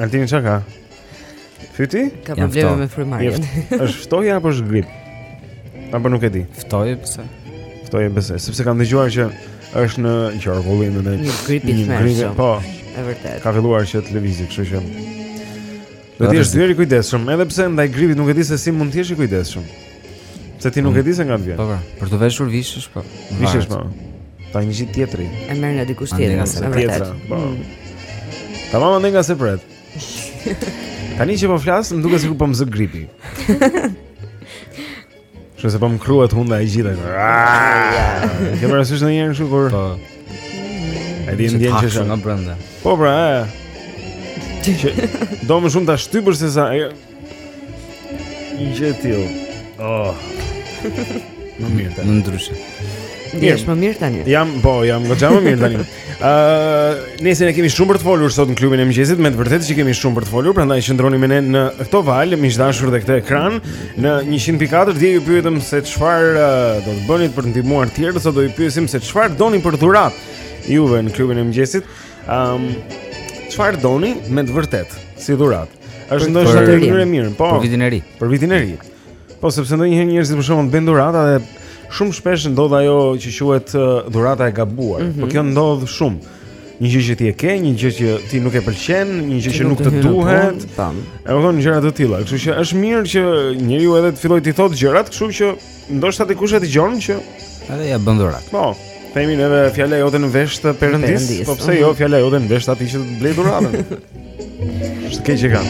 Altini çka ka? Fyti? Ka probleme me frymëmarrjen. Është ftohje apo është grip? Apo nuk e di. Ftohje besoj. Ftohje besoj. Sepse kam dëgjuar që është në qarkullim një grip i tmerrshëm. Po. Është vërtet. Ka filluar që të lëvizë, kështu që. Duhet të jesh tepër i kujdesshëm, edhe pse ndaj gripit nuk e di se si mund të jesh i kujdesshëm. Se ti nuk e di se nga të vjen. Po, po, për të veshur vishesh, po. Vishesh, po. Ta një gjithë tjetëri. E merr nga dikush tjetër, nga se tjetëra, po. Mm. Tamam andej nga se pret. Tani që po flas, më duket sikur po më zë gripi. Shih se po më kruhet hunda e gjithë. Ke parasysh ndonjëherë kështu kur? Po. E di, ndjen që shë. Po, pra, e. Do më shumë ta shtypësh se sa... Një gjë e tillë. Oh. Më mirë tani. Më ndryshe. Ndihesh më mirë tani. Jam, po, jam goxha më mirë tani. Ë, uh, nëse ne kemi shumë për të folur sot në klubin e mëngjesit, me të vërtetë që kemi shumë për të folur, prandaj qëndroni me ne në këto valë, miq të dashur dhe këtë ekran në 104 dje ju pyetëm se çfarë uh, do të bëni për të ndihmuar të tjerët, sot do ju pyesim se çfarë doni për dhuratë juve në klubin e mëngjesit. Ëm, um, çfarë doni me të vërtetë si dhuratë? Është ndoshta një mënyrë e mirë, po. Për vitin e ri. Për vitin e ri. Po sepse ndonjëherë njerëzit për shembull bëjnë dhurata dhe shumë shpesh ndodh ajo që quhet dhurata e gabuar. Mm -hmm. Po mhm. kjo ndodh shumë. Një gjë që ti e ke, një gjë që ti nuk e pëlqen, një gjë që nuk të duhet. E kupton gjëra të tilla. Kështu që është mirë që njeriu edhe të fillojë t'i thotë gjërat, kështu që Ndoshta dikush e dëgjon edhe ia bën dhuratë. Po, themi edhe fjala jote në vesh të Perëndisë, po pse jo mhm. fjala jote në vesh atij që të blej dhuratën. Është kështu e kam.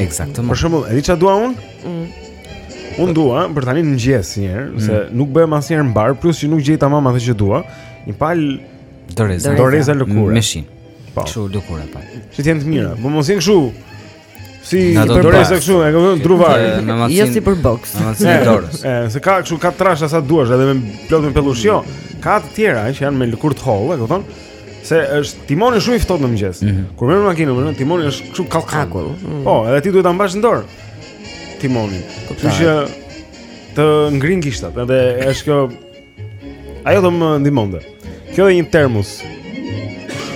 Ekzaktësisht. Për shembull, e di çfarë dua unë? Mm. Unë dua për tani në mëngjes një herë, mm. se nuk bëhem asnjëherë mbarë, plus që nuk gjej tamam atë që dua, një palë doreza, doreza lëkure. Meshin. Po. Kështu lëkure po. Që të jenë të mira. Po mos jenë kështu Si doreza kështu, e kupton, druvar. Jo si për boks. Si dorës. Ë, se ka kështu ka trasha sa duash, edhe plot me pellush. Jo, ka të tjera që janë me lëkurë të hollë, e kupton? Se është timoni shumë i ftohtë në mëngjes. Mm -hmm. Kur merr makinën, domethënë timoni është kështu kallkan akull. Mm -hmm. Po, edhe ti duhet ta mbash në dorë timonin. Po, kështu që të ngrin gishtat, edhe është kjo Ajo do më ndihmonte. Kjo dhe një termos.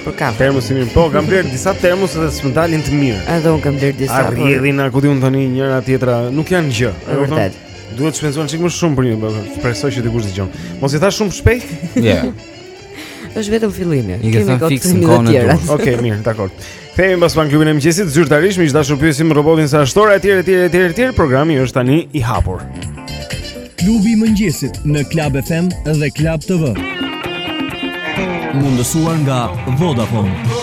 Për kafe. Termos i mirë. Po, kam blerë disa termos dhe s'më dalin të mirë. Edhe unë kam blerë disa. Arrjedhin, ku di unë tani njëra tjetra, nuk janë gjë. Është vërtet. Duhet të shpenzosh një çik më shumë për një, po, shpresoj që dikush dëgjon. Mos i thashë shumë shpejt. Ja. Është vetëm fillimi. Kemi gocën e tjera. Okej, mirë, dakord. Kthehemi pas pak në klubin e mëngjesit, zyrtarisht miq të dashur pyesim robotin sa është ora etj etj etj etj, programi është tani i hapur. Klubi i mëngjesit në Club FM dhe Club TV. Mundësuar nga Vodafone.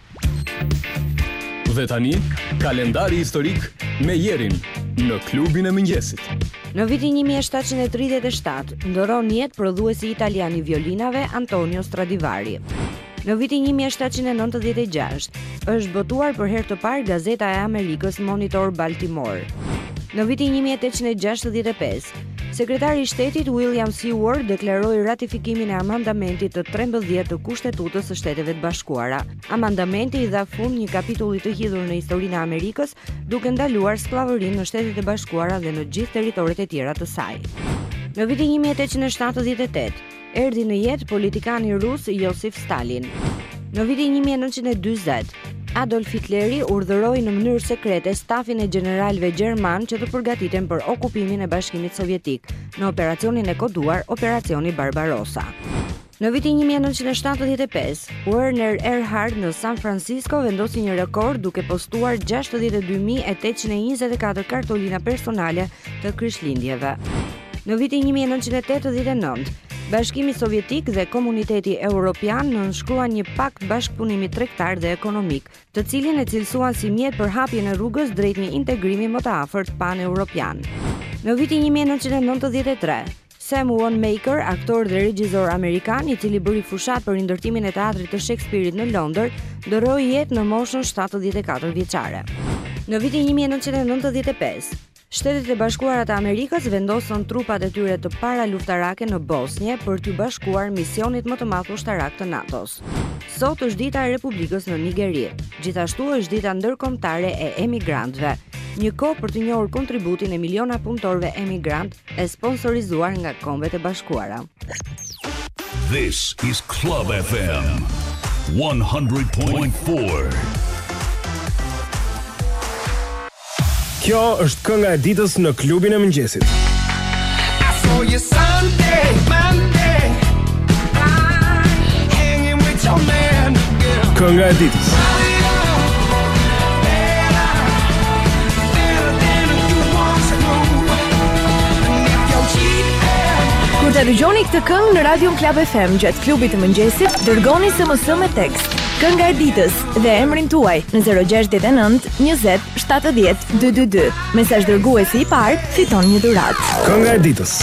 Dhe tani, kalendari historik me Jerin në klubin e mëngjesit. Në vitin 1737, ndërron jetë prodhuesi italian i violinave Antonio Stradivari. Në vitin 1796, është botuar për herë të parë gazeta e Amerikës Monitor Baltimore. Në vitin 1865, Sekretari i Shtetit William Seward deklaroi ratifikimin e amandamentit të 13 të Kushtetutës së Shteteve të Bashkuara. Amandamenti i dha fund një kapitulli të hidhur në historinë e Amerikës, duke ndaluar skllavërinë në Shtetet e Bashkuara dhe në gjithë territoret e tjera të saj. Në vitin 1878, Erdhi në jetë politikani rus Josif Stalin. Në vitin 1940, Adolf Hitleri urdhëroi në mënyrë sekrete stafin e gjeneralëve gjermanë që të përgatiten për okupimin e Bashkimit Sovjetik në operacionin e koduar Operacioni Barbarossa. Në vitin 1975, Werner Erhard në San Francisco vendosi një rekord duke postuar 62.824 kartolina personale të Krishtlindjeve. Në vitin 1989, Bashkimi Sovjetik dhe Komuniteti Europian nënshkruan një pakt bashkëpunimi tregtar dhe ekonomik, të cilin e cilësuan si mjet për hapjen e rrugës drejt një integrimi më të afërt pan-europian. Në vitin 1993, Sam Wanamaker, aktor dhe regjizor amerikan, i cili bëri fushatë për rindërtimin e teatrit të Shakespeare-it në Londër, ndërroi jetë në moshën 74 vjeçare. Në vitin 1995, Shtetet e Bashkuara të Amerikës vendosën trupat e tyre të para luftarake në Bosnje për t'iu bashkuar misionit më të madh ushtarak të NATO-s. Sot është dita e Republikës në Nigeri, gjithashtu është dita ndërkombëtare e emigrantëve, një kohë për të njohur kontributin e miliona punëtorëve emigrantë e sponsorizuar nga Kombet e Bashkuara. This is Club FM 100.4. Kjo është kënga e ditës në klubin e mëngjesit. Kënga e ditës. Kur ta dëgjoni këtë këngë në radion Club FM gjatë klubit të mëngjesit, dërgoni SMS me tekst. Kënga e ditës dhe emrin tuaj në 069 20 70 222. Mesazh dërguesi i parë fiton një dhuratë. Kënga e ditës.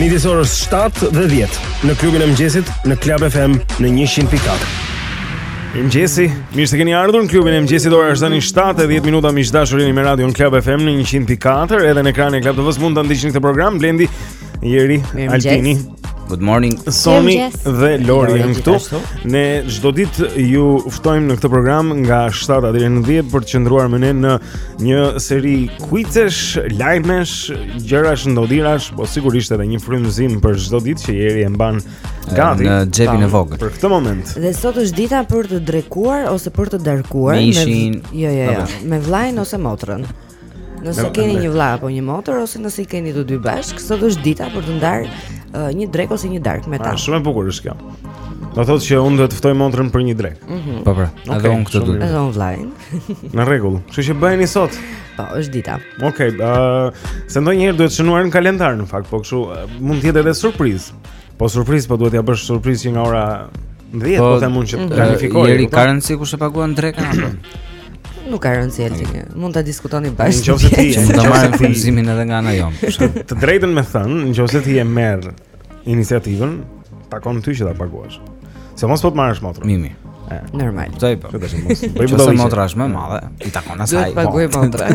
Midis orës 7 dhe 10 në klubin e mëngjesit në Club FM në 100.4. Mëngjesi, mirë se keni ardhur në klubin e mëngjesit. Ora është tani 7:10 minuta miq të dashur jeni me Radio Club FM në 100.4 edhe në ekranin e Club TV-s mund ta ndiqni këtë program Blendi Jeri, Altini, Good morning. Soni dhe Lori janë këtu. Ne çdo ditë ju ftojmë në këtë program nga 7 deri në 10 për të qëndruar me ne në një seri quizesh, lajmesh, gjërash ndodhirash, po sigurisht edhe një frymëzim për çdo ditë që Jeri e mban gati në xhepin e vogël. Për këtë moment. Dhe sot është dita për të drekuar ose për të darkuar me jo jo jo, me vllajën ose motrën. Nëse keni një vëlla apo një motër ose nëse i keni të dy bashkë, sot është dita për të ndarë uh, një drek ose një dark me ta. Është shumë e bukur është kjo. Do thotë që unë duhet të ftoj motrën për një drek. Mm -hmm. Po pra, okay, edhe unë këtë do. Edhe unë vllajin. Në rregull. Kështu që bëheni sot. Po, është dita. Okej, okay, ë uh, se ndonjëherë duhet të shënuar në kalendar në fakt, po kështu uh, mund të jetë edhe surprizë. Po surprizë, po duhet t'ia bësh surprizë që nga ora 10 po, po them unë që mhm. planifikoj. Jeri ka rëndësi kush e paguan drekën apo? Nuk ka rëndësi atë. Mm. Mund ta diskutoni bashkë. Ti mund ta marrësh frymëzimin edhe nga ana jonë. Të drejtën me thën, në qoftë se ti e merr iniciativën, të takon ty që ta paguash. Se mos po të marrësh motrën. Mimi. Normal. Çaj po. Këtë mos. Po i bëj motra është më e madhe. I takon asaj. Do të paguajë po. motra.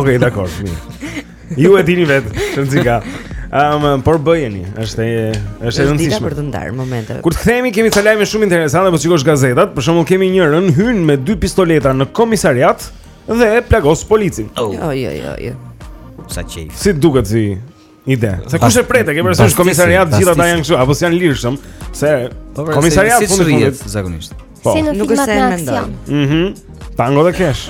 Okej, dakor, mirë. Ju e dini vetë, shumë zika. Ëm, um, por bëjeni, është është e rëndësishme për të ndarë momente. Kur të kthehemi kemi ca lajme shumë interesante, po t'i shikosh gazetat, për shembull kemi njërin hyn me dy pistoleta në komisariat dhe plagos policin. Jo, jo, jo, jo. Sa çej. Si të duket si ide. Se kush e pret, e ke parasysh komisariat gjithë ata janë kështu, apo janë lirshëm, se po, komisariat fundi fundit zakonisht. Po. Si në filmat me aksion. Mhm. Tango dhe Cash.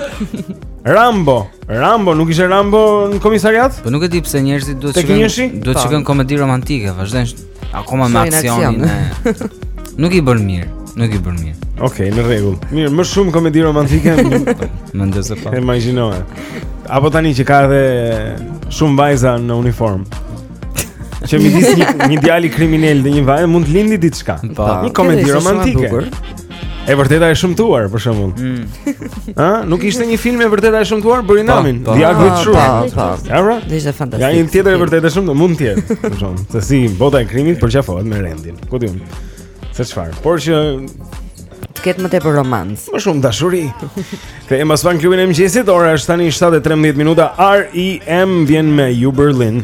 Rambo, Rambo nuk ishte Rambo në komisariat? Po nuk e di pse njerëzit duhet të shikojnë, duhet të po. shikojnë komedi romantike, vazhdojnë akoma me aksionin. Nuk i bën mirë, nuk i bën mirë. Okej, okay, në rregull. Mirë, më shumë komedi romantike. Mendoj se po. Imagjinoje. Apo tani që ka edhe shumë vajza në uniformë. Që midis një, një djali kriminel dhe një vaj... mund të lindi diçka po. Një komedi romantike E vërteta e shëmtuar, për shembull. Mm. Ë, nuk ishte një film e vërteta e shëmtuar bërë në emrin, po, po. The Ugly Truth. Po, po. Ëra? Do ishte fantastike. Ja një tjetër e vërtetë e shëmtuar, mund të jetë, për shembull, se si bota e krimit përqafohet me rendin. Ku di unë? Se çfarë? Por që të ketë më tepër romancë. Më shumë dashuri. Kthehemi pas pak në klubin e mëngjesit, ora është tani 7:13 minuta. REM vjen me Überlin.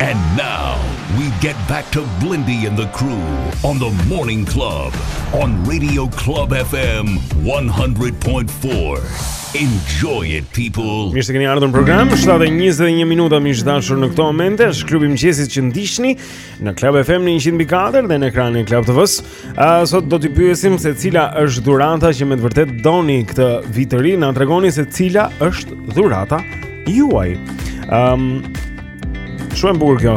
And now we get back to Blindy and the crew on the Morning Club on Radio Club FM 100.4. Enjoy it people. Mirë se të keni ardhur në program. 7:21 minuta miq të dashur në këto momente. Është klubi i mëngjesit që ndiqni në Club FM në 100.4 dhe në ekranin e Club TV-s. Uh, sot do t'i pyesim se cila është dhurata që me të vërtetë doni këtë Vit të Ri, na tregoni se cila është dhurata juaj. Ehm um, Shumë bukur kjo.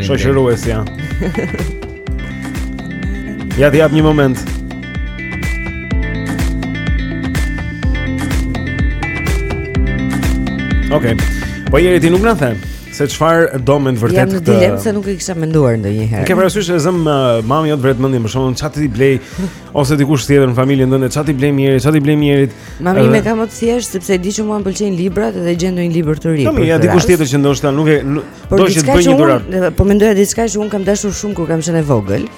Shoqëruesja. ja ta jap një moment. Okej. Po Jeri ti nuk na the. Se çfarë do me të vërtetë këtë... Jam në dilemë se nuk e kisha menduar ndonjëherë. Ke parasysh e zëmë uh, mami jote vret mendjen, për shembull ça t'i blej, ose dikush tjetër në familjen tënde ça t'i blej Jerit, ça t'i blej Jerit. Mami edhe... e ka më të thjeshtë, sepse di që mua më pëlqejnë librat edhe gjen ndonjë libër të ri. Po ja dikush tjetër që ndoshta nuk e... Por do që të bëjë një dhuratë. Po mendoja diçka që unë kam dashur shumë kur kam qenë e vogël.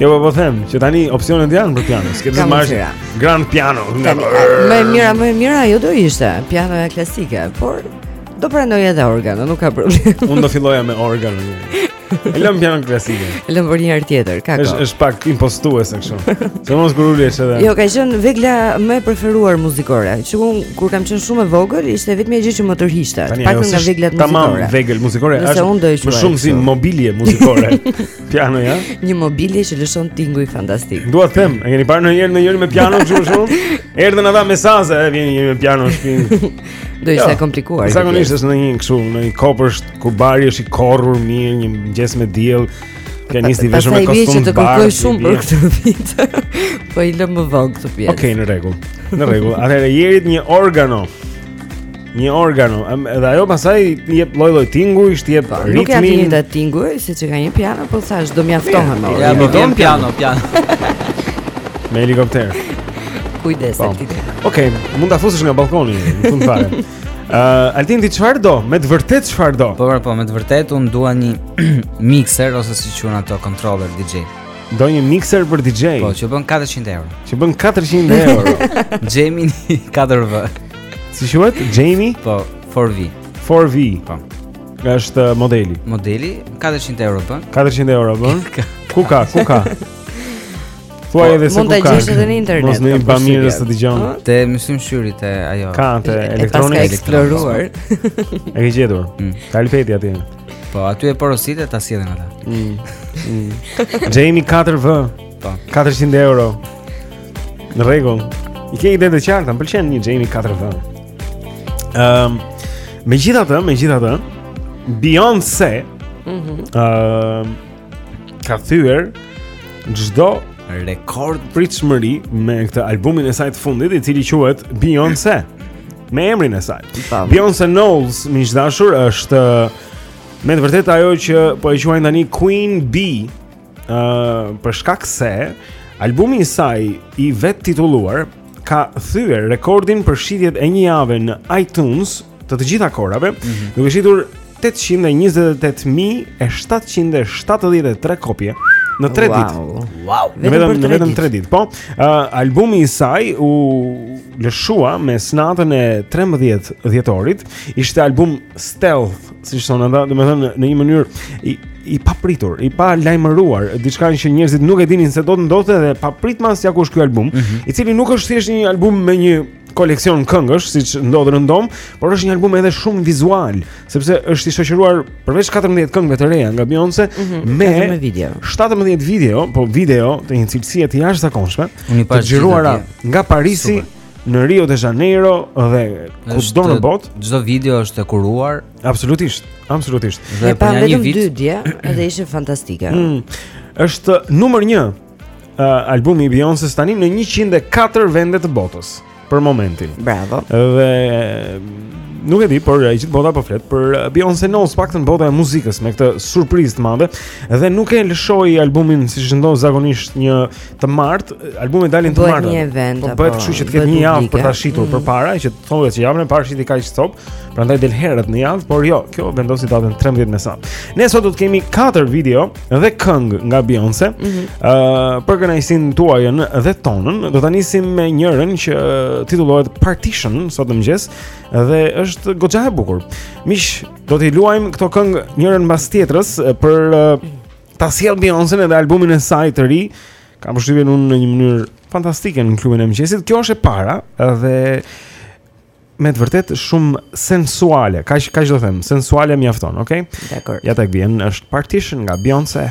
Jo, po po them, që tani opsionet janë për piano. S'ke të marrësh grand piano. Më e mira, më e mira ajo do ishte, pianoja klasike, por do pranoj edhe organo, nuk ka problem. Unë do filloja me organo. E lëm piano klasike. E lëm për një herë tjetër, ka kohë. Është është pak impostuese kështu. Se mos kur ulësh edhe. Jo, ka qenë vegla ime e preferuar muzikore. Që kur kam qenë shumë e vogël, ishte vetëm një gjë që më tërhiqte. Pak nga veglat muzikore. Tamam, vegël muzikore është. Më shumë si mobilje muzikore. Pianoja? Një mobilje që lëshon tinguj fantastikë. Dua të them, e keni parë ndonjëherë ndonjëri me piano kështu shumë? Erdhën ata me saze, e vjen një me piano në shpinë. Do ishte jo, komplikuar. Zakonisht është në një kështu, në një kopsht ku bari është i korrur mirë, një mëngjes me diell. Pianisti veshur me kostum të bardhë. Shumë për këtë vit. Po i lëmë vonë këtë pjesë. Okej, në rregull. Në rregull. Atëherë Jerit një organo. Një organo, edhe ajo pastaj jep lloj-lloj tingujsh, të jep ritmin. Nuk janë njëjtët tinguj, siç e ka një piano, po thashë do mjaftohem. Ja, do piano, piano. Me helikopter. Kujdes po. ti. Okej, mund ta fusësh nga balkoni, në fund fare. Ë, uh, Altin ti çfarë do? Me të vërtetë çfarë do? Po, po, me të vërtetë unë dua një mixer ose si quhen ato controller DJ. Do një mixer për DJ. Po, që bën 400 euro. Që bën 400 euro. Gemini 4V. Si quhet? Jamie? Po, 4V. 4V. Po. Nga është uh, modeli. Modeli 400 euro bën. 400 euro bën. Ku ka? Ku ka? Po, Thuaj edhe se ku ka. Mund ta gjesh edhe në internet. Mos në Bamirës të dëgjon. Te Myslym Shyri te ajo. Ka te elektronik e eksploruar. E ke gjetur. Mm. Ka alfeti aty. Po, aty e porositë ta sjellin ata. Mm. Mm. Jamie 4V. Po. 400 euro. Në rregull. I ke ide të qarta, më pëlqen një Jamie 4V. Ehm, megjithatë, megjithatë, Beyoncé Mhm. Mm ehm ka thyer çdo rekord pritshmëri me këtë albumin e saj të fundit, i cili quhet Beyoncé me emrin e saj. Tam. Beyoncé Knowles, miq të dashur, është me të vërtetë ajo që po e quajnë tani Queen Bee uh, për shkak se albumi i saj i vetëtitulluar ka thyer rekordin për shitjet e një jave në iTunes të të gjitha kohërave, mm -hmm. duke shitur 828.773 kopje në 3 ditë. Wow. wow. Në vetëm në vetëm 3 ditë. Po, uh, albumi i saj u lëshua mesnatën e 13 dhjetorit, ishte album Stealth siç thonë ata, domethënë në një mënyrë i i papritur, i palajmëruar, diçka që njerëzit nuk e dinin se do të ndodhte dhe papritmas ja ku është ky album, mm -hmm. i cili nuk është thjesht një album me një koleksion këngësh, siç ndodh rëndom, por është një album edhe shumë vizual, sepse është i shoqëruar përveç 14 këngëve të reja nga Beyoncé mm -hmm, me 17 video. 17 video, po video të një cilësie të jashtëzakonshme, të xhiruara nga Parisi. Super. në Rio de Janeiro dhe kudo në botë. Çdo video është e kuruar. Absolutisht, absolutisht. Dhe pashë vetëm dy dje, edhe ishin fantastike. Mm, është numër 1 uh, albumi i Beyoncé tani në 104 vende të botës për momentin. Bravo. Dhe nuk e di, por e gjithë bota po flet për uh, Beyoncé Knowles paktën bota e muzikës me këtë surprizë të madhe dhe nuk e lëshoi albumin siç ndodh zakonisht një të martë, albumet dalin të martë. Një event, po bëhet kështu që të ketë një javë për ta shitur mm. përpara, që të thonë se javën e parë shiti kaq kopje, prandaj del herët në javë, por jo, kjo vendosi datën 13 mesnatë. Ne sot do të kemi katër video dhe këngë nga Beyoncé. Ëh, mm -hmm. uh, për kënaqësinë tuaj dhe tonën, do ta nisim me njërën që titullohet Partition sot në mëngjes dhe është goxha e bukur. Miq, do t'i luajmë këto këngë njërën mbas tjetrës për uh, Ta sjell Beyoncé në albumin e saj të ri. Kam përshtypjen unë në një mënyrë fantastike në klubin e mëngjesit. Kjo është e para dhe me të vërtet shumë sensuale. Kaq, kaq do them, sensuale mjafton, okay? Dakord. Ja tek vjen, është Partition nga Beyoncé.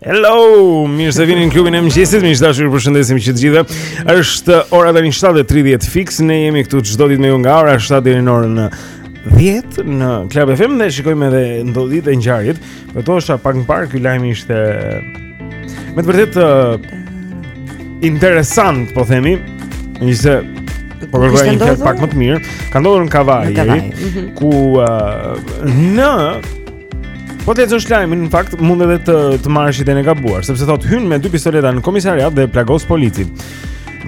Hello, mirë se vini në klubin e mëngjesit. Miq të dashur, ju përshëndesim që të gjithëve. Është ora tani 7:30 fiks. Ne jemi këtu çdo ditë me ju nga ora 7 deri në orën 10 në Club FM dhe shikojmë edhe ndodhitë e ngjarjet. Për to është pak më parë ky lajm ishte me të vërtetë uh, interesant, po themi, nëse po kërkoj një fjalë pak më të mirë. Ka ndodhur në Kavajë, mhm. ku uh, në Po të lexosh lajmin, në fakt mund edhe të të marrësh idenë e gabuar, sepse thotë hyn me dy pistoleta në komisariat dhe plagos policin.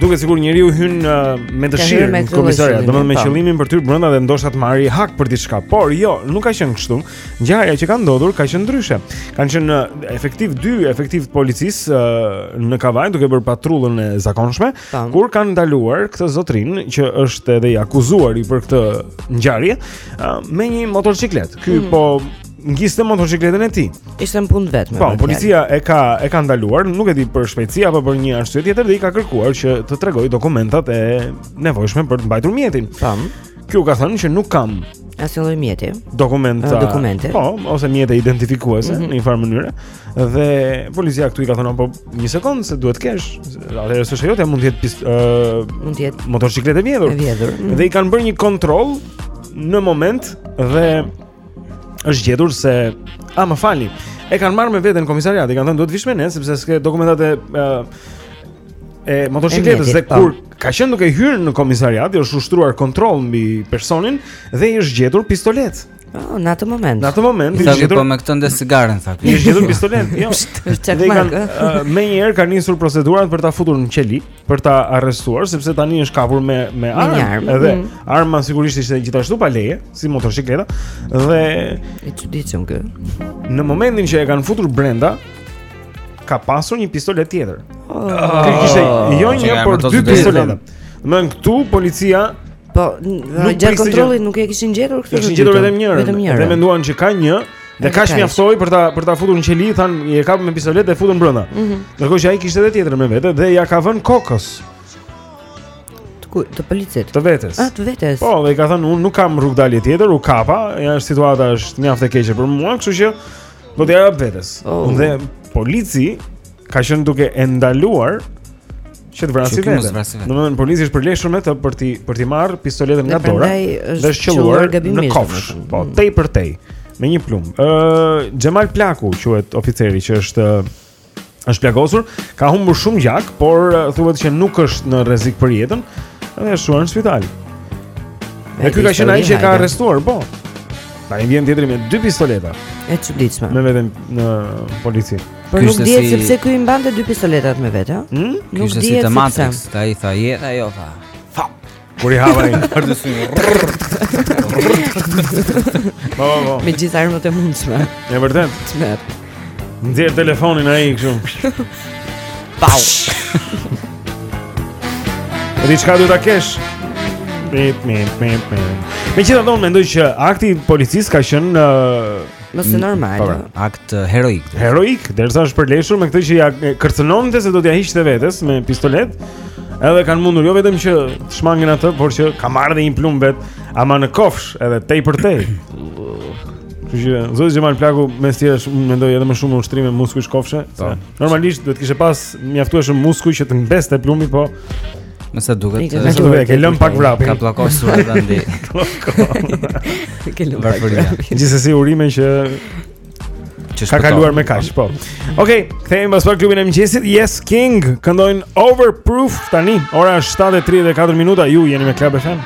Duket sikur njeriu hyn uh, me dëshirë në komisariat, domethënë me po. qëllimin për të hyrë brenda dhe ndoshta të marrë hak për diçka. Por jo, nuk ka qenë kështu. Ngjarja që ka ndodhur ka qenë ndryshe. Kanë qenë uh, efektiv dy efektivë të policisë uh, në Kavajë duke bërë patrullën e zakonshme. Kur kanë ndaluar këtë zotërinë që është edhe i akuzuari për këtë ngjarje me një motorciklet. Ky mm. po ngiste motorcikletën e tij. Ishte në punë të vet. Po, policia e ka e ka ndaluar, nuk e di për shpejtësi apo për një arsye tjetër dhe i ka kërkuar që të tregojë dokumentat e nevojshme për të mbajtur mjetin. Tamam. Ky u ka thënë që nuk kam asnjë lloj mjeti. Dokumenta. Dokumente. Po, ose mjete identifikuese mm -hmm. në një farë mënyre. Dhe policia këtu i ka thënë, po një sekond se duhet të kesh, atëherë s'është jotja, mund të jetë ë uh, mund të jetë motoçikletë e vjedhur. E vjedhur. Mm. Dhe i kanë bërë një kontroll në moment dhe është gjetur se a më falni. E kanë marrë me vete në komisariat, i kanë thënë duhet vish me ne sepse s'ke dokumentat e uh, e motoçikletës dhe po. kur ka qenë duke hyrë në komisariat, i është ushtruar kontroll mbi personin dhe i është gjetur pistoletë. Oh, në atë moment. Në atë moment i gjetur po me këtë ndez cigaren tha. I gjetur pistolet, jo. Është çakmak. Menjëherë kanë nisur procedurat për ta futur në qeli, për ta arrestuar sepse tani është kapur me me armë, armë. edhe mm. arma sigurisht ishte gjithashtu pa leje, si motocikleta dhe e çuditshme që. Në momentin që e kanë futur brenda, ka pasur një pistolet tjetër. Oh, kishte jo një, por dy pistoleta. Domethënë këtu policia Po, gjatë kontrollit nuk e kishin gjetur këtë. Kishin gjetur vetëm njërën. Vetëm njërën. Dhe menduan që ka një dhe kaq mjaftoi për ta për ta futur në qeli, thanë e kapëm me pistoletë dhe e futën brenda. Mm -hmm. Ndërkohë që ai kishte edhe tjetrën me vete dhe ia ka vënë kokës. Të policit. Të vetes. Ah, të vetes. Po, dhe i ka thënë unë nuk kam rrugëdalje tjetër, u kapa, ja, situata është mjaft e keqe për mua, kështu që do t'ia heq vetes. Oh. Dhe polici ka qenë duke e ndaluar që të vrasë veten. Domethënë policia është përleshur me të për t'i për t'i marrë pistoletën nga dora dhe është qelluar në kofshë. Po, mm. tej për tej me një plumb. Ë uh, Xhemal Plaku quhet oficeri që është është plagosur, ka humbur shumë gjak, por thuhet që nuk është në rrezik për jetën dhe është çuar në spital. Dhe ky ka qenë ai që ka arrestuar, po. Po ai vjen tjetri me dy pistoleta. E çuditshme. Me vete në polici. Por nuk dihet si... sepse ky i mbante dy pistoletat me vete, ëh? Hmm? Nuk dihet si te Matrix, ta i tha je, ta jo tha. Fa. Kur i hava një për të syni. Po, po, po. Me gjithë armët e mundshme. Në vërtet. Çmet. Nxjerr telefonin ai kështu. Pau. E di çka do ta kesh? Mip, mip, mip, mip. Megjithatë, mendoj që akti i policisë ka qenë Më se normal. Po, pra, akt eh, heroik. Heroik, derisa është përleshur me këtë që ia eh, kërcënonte se do t'ia hiqte vetes me pistoletë. Edhe kanë mundur jo vetëm që të shmangin atë, por që ka marrë dhe një plumb vetë ama në kofshë, edhe tej për tej. Kështu që zoti Xhemal Plaku me stira shumë mendoj edhe më shumë ushtrime muskujsh kofshe. Po. Normalisht do të kishe pas mjaftueshëm muskuj që të mbeste plumbi, po Nëse duket, Ikë, nëse duket, ke lënë pak vrapin. Ka pllakosur edhe ndi. Ke lënë pak vrapin. Gjithsesi urime që që ka kaluar me kaq, po. Okej, okay, kthehemi pas pak në klubin e mëngjesit. Yes King këndojnë Overproof tani. Ora është 7:34 minuta. Ju jeni me Club FM.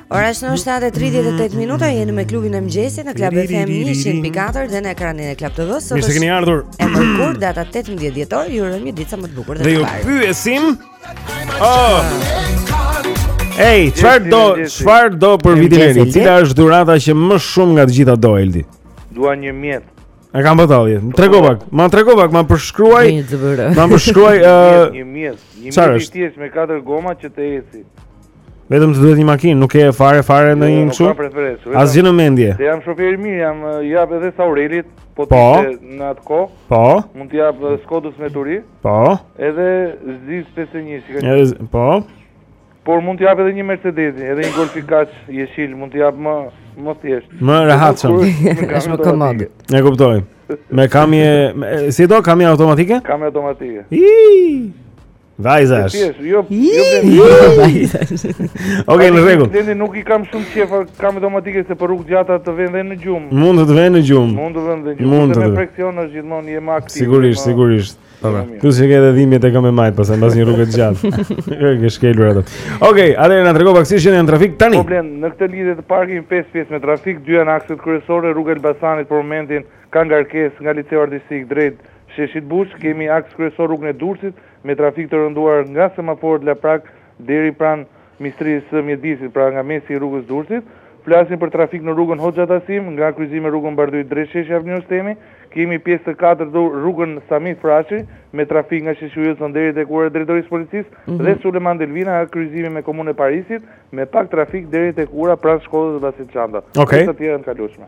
Ora është 7:38 minuta, jemi me klubin e mëngjesit në Club FM 104 dhe në ekranin e Club TV. Mirë se keni ardhur. E mërkur data 18 dhjetor, ju urojmë një ditë sa më të bukur dhe të mbarë. Dhe ju pyesim. Oh. Ej, çfarë do, çfarë do për vitin e ri? Cila është dhurata që më shumë nga të gjitha do Eldi? Dua një mjet. E kam batalje. Trego pak. Ma trego pak, ma përshkruaj. Ma përshkruaj ë një mjet, një mjet i thjeshtë me katër goma që të eci. Vetëm të duhet një makinë, nuk ke fare fare në një kështu. Asgjë në mendje. Se jam shofer i mirë, i jap edhe Saurelit, po ti po. në atë kohë. Po. Mund t'i jap Skodës me turi. Po. Edhe Zis 51 që kanë. Edhe po. Por mund t'i jap edhe një Mercedes, edhe një Golf katër jeshil, mund t'i jap më më thjesht. Më rehatshëm. Është më komod. E kuptoj. Me kambio, si do kambio automatike? Kambio automatike. Ii. Vajza është. Ti je, jo, jo blendi. Vajza. Okej, në rregull. Blendi nuk i kam shumë qef kamjo automatike se për rrugë gjata të vjen edhe gjum. Mund të të vënë në gjum. Mund të vënë në gjum. Mund të me freksion është gjithmonë je më aktiv. Sigurisht, sigurisht. Po. Plus që edhe dhimbje te këmba majt, pastaj mbas një rrugë të gjatë. Që shkelur atë. Okej, atëherë na trego akset që janë në trafik tani. Problem, në këtë lidhje të parë kemi 5 pjesë me trafik, dy janë akset kryesore, rruga Elbasanit për momentin Ka ngarkesë nga Liceu Artistik drejt sheshit Bush, kemi aks kryesor rrugën e Durrësit me trafik të rënduar nga semaforët Laprak deri pranë Ministrisë së Mjedisit, pra nga mesi i rrugës Durrësit. Flasim për trafik në rrugën Hoxha Tahsim, nga kryqëzimi me rrugën Bardhyl drejt sheshit Avni Rustemi, kemi pjesë të katërt rrugën Sami Frashëri me trafik nga sheshi Uilson deri tek ura e Drejtorisë së Policisë dhe Suleman Delvina nga kryqëzimi me komunën e Parisit me pak trafik deri tek ura pranë shkollës Vasil Shanto. Pjesët e tjera janë kalueshme.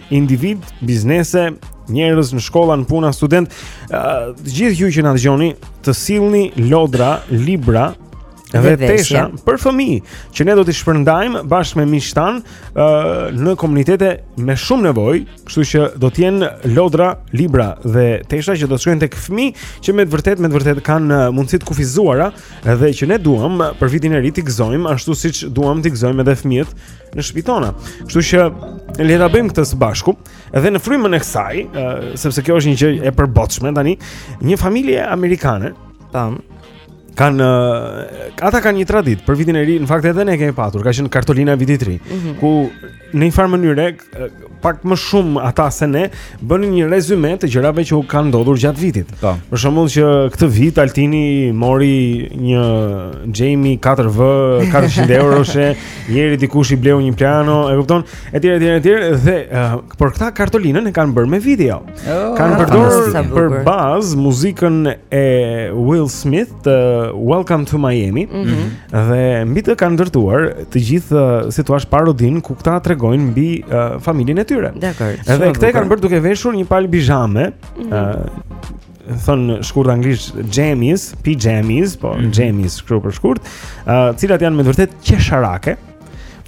individë, biznese, njerëz në shkolla, në puna, studentë, uh, të gjithë ju që na dëgjoni, të sillni lodra, libra dhe tesha për fëmijë, që ne do t'i shpërndajmë bashkë me miqtë tanë uh, në komunitete me shumë nevojë, kështu që do të jenë lodra, libra dhe tesha që do të shkojnë tek fëmijë që me të vërtetë me të vërtetë kanë mundësi të kufizuara dhe që ne duam për vitin e ri t'i gëzojmë ashtu siç duam t'i gëzojmë edhe fëmijët në shtëpitë tona. Kështu që le ta bëjmë këtë së bashku dhe në frymën e kësaj, sepse kjo është një gjë e përbotshme tani, një familje amerikane, tan kanë ata kanë një traditë për vitin e ri, në fakt edhe ne e kemi patur, ka qenë kartolina e vitit të ri, mm -hmm. ku në një farë mënyre pak më shumë ata se ne bënin një rezume të gjërave që u kanë ndodhur gjatë vitit. Po. Për shembull që këtë vit Altini mori një Jamie 4V 400 eurosh, njëri dikush i bleu një piano, e kupton? Etj etj etj dhe uh, por këta kartolinën e kanë bërë me video. Oh, Kanë përdorur për bazë muzikën e Will Smith të Welcome to Miami. Mm -hmm. Dhe mbi të kanë ndërtuar të gjithë uh, si i thua parodinë ku këta tregojnë mbi uh, familjen e tyre. Dakor. Edhe këtë e kanë bërë duke veshur një palë pizhame. Mm -hmm. uh, i thonë shkurt anglisht jammies, pyjamas, po mm -hmm. jammies kështu për shkurt, uh, të cilat janë me vërtet qesharake. Mm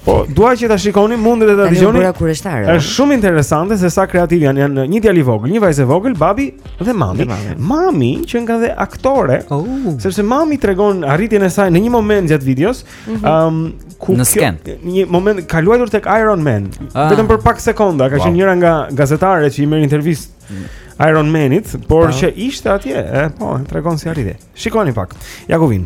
Po, dua që ta shikoni, mundet ta dëgjoni. Është shumë interesante se sa kreativ janë, janë një djalë i vogël, një vajzë e vogël, babi dhe mami. Dhe mami qenka dhe aktore, oh. sepse mami tregon arritjen e saj në një moment gjatë videos, ëm mhm. um, ku në skenë. Një moment ka luajtur tek Iron Man, ah. vetëm për pak sekonda, ka wow. qenë njëra nga gazetaret që i merr intervistë mm. Iron Manit, por që ishte atje, e, po, tregon si arritje. Shikoni pak. Ja ku vin.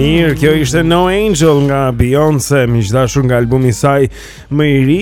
Mirë, kjo ishte No Angel nga Beyoncé, miq të dashur nga albumi i saj më i ri,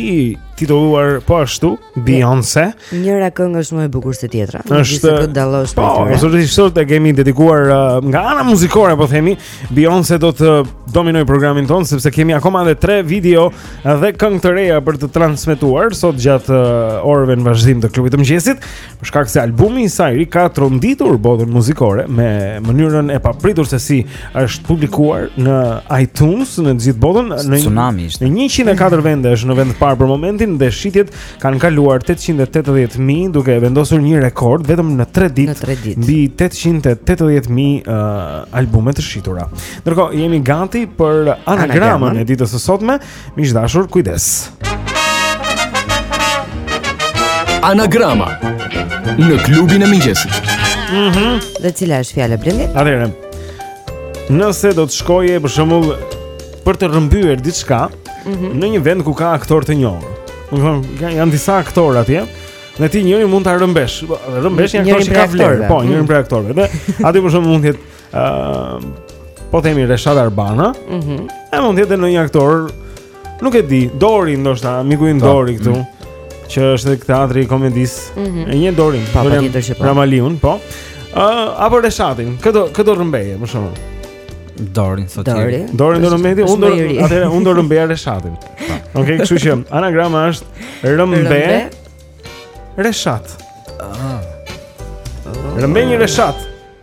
titulluar po ashtu Beyoncé. Njëra këngë është më e bukur se tjetra. Është, s'di të dallosh. Po, sot sot e kemi dedikuar uh, nga ana muzikore, po themi, Beyoncé do të dominojë programin tonë sepse kemi akoma edhe 3 video dhe këngë të reja për të transmetuar sot gjatë uh, orëve në vazhdim të klubit të mëngjesit. Për shkak se albumi i saj i ri ka tronditur botën muzikore me mënyrën e papritur se si është publikuar në iTunes në gjithë botën. Një tsunami ishte. Në 104 vende është në vend të parë për momentin dhe shitjet kanë kaluar 880.000 duke vendosur një rekord vetëm në 3 ditë. Në 3 ditë. Mbi 880.000 uh, albume të shitura. Ndërkohë jemi gati për anagramën e ditës së sotme. Miq të dashur, kujdes. Anagrama në klubin e mëngjesit. Mhm. Mm dhe cila është fjala, Blendi? Atëherë. Nëse do të shkoje për shembull për të rrëmbyer diçka mm -hmm. në një vend ku ka aktorë të njohur. Domethënë janë disa aktorë atje. Dhe ti njërin mund ta rrëmbesh, rrëmbesh një aktor që ka vlerë, po, njëri mm. prej aktorëve. Atë më shumë mund të jetë Ëm po themi Reshat Arbana. Mhm. Mm e mund të jetë ndonjë aktor, nuk e di, Dori ndoshta, miku ynë Dori këtu. Mm që është te Teatri i Komedisë. Mm -hmm. E një Dorin, pa po, tjetër që po. Ramaliun, po. Ë uh, apo Reshatin, kë do, kë do rrëmbeje më shumë. Dorin sot. Dorin, Dorin do rrëmbej, unë do atëherë unë do rrëmbeja Reshatin. Po. Okej, kështu që anagrama është rrëmbe Reshat. Ah. Rrëmbe një Reshat.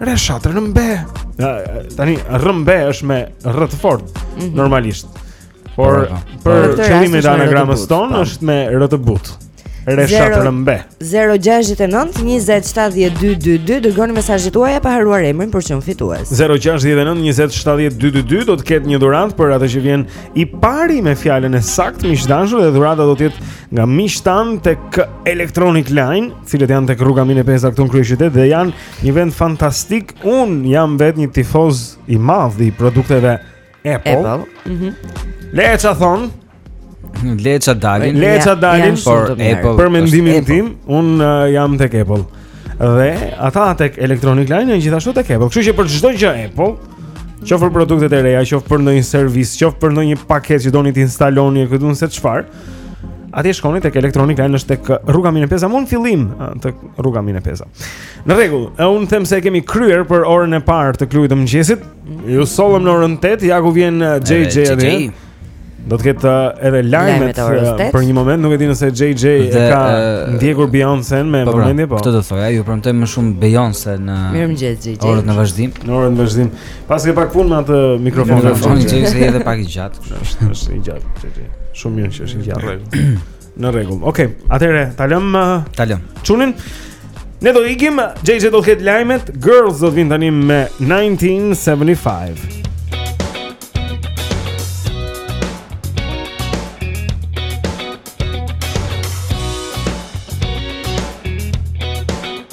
Reshat rëmbe. Ja, tani rëmbe është me r të fortë mm -hmm. normalisht. Por për qëllimin e anagramës sonë është me r të butë. Reshat rëmbe. 069 20 70 222 dërgoni mesazhet tuaja pa harruar emrin për çmim fitues. 069 20 70 222 do të ketë një dhuratë për atë që vjen i pari me fjalën e saktë miq të dashur dhe dhurata do të jetë nga miqtë tanë tek Electronic Line, të cilët janë tek rruga Mine Peza këtu në kryeqytet dhe janë Një vend fantastik. Unë jam vetë një tifoz i madh i produkteve Apple. Apple. Mhm. Mm Le ç'thonë. Le ça dalin. Le ça dalin për Apple. Për mendimin tim, unë uh, jam tek Apple. Dhe ata tek Electronic Line janë gjithashtu tek Apple. Kështu që për çdo gjë Apple, qoftë për produktet e reja, qoftë për ndonjë servis, qoftë për ndonjë paketë që doni të instaloni, e ku di unë se çfarë. Atje shkoni tek Electronic Line është tek rruga Mine Peza, mu në fillim të rrugës Mine Peza. Në rregull, e un them se e kemi kryer për orën e parë të klubit të mëngjesit. Ju sollëm në orën 8, ja ku vjen JJ atje. Do të ketë edhe lajmet për një moment, nuk e di nëse JJ e ka ndjekur Beyoncé me po, pra, momentin po. Këtë do të thoja, ju premtoj më shumë Beyoncé në Mirëmëngjes JJ. Orën në vazhdim. Në orën në vazhdim. Pasi ke pak punë me atë mikrofon. Mikrofoni JJ edhe pak i gjatë, është është i gjatë, JJ. Shumë mirë që është i gjatë. Në rregull. Okej, okay, atëherë ta lëm uh, ta lëm. Çunin. Ne do ikim, JJ do ket lajmet, Girls do vijnë tani me 1975.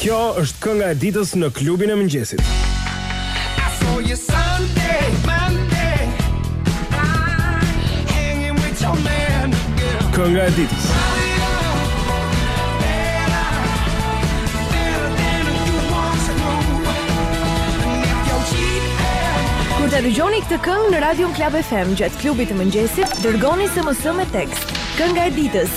Kjo është kënga e ditës në klubin e mëngjesit. Kënga e ditës. Kur ta dëgjoni këtë këngë në Radio Club FM gjatë klubit të mëngjesit, dërgoni SMS me tekst. Kënga e ditës,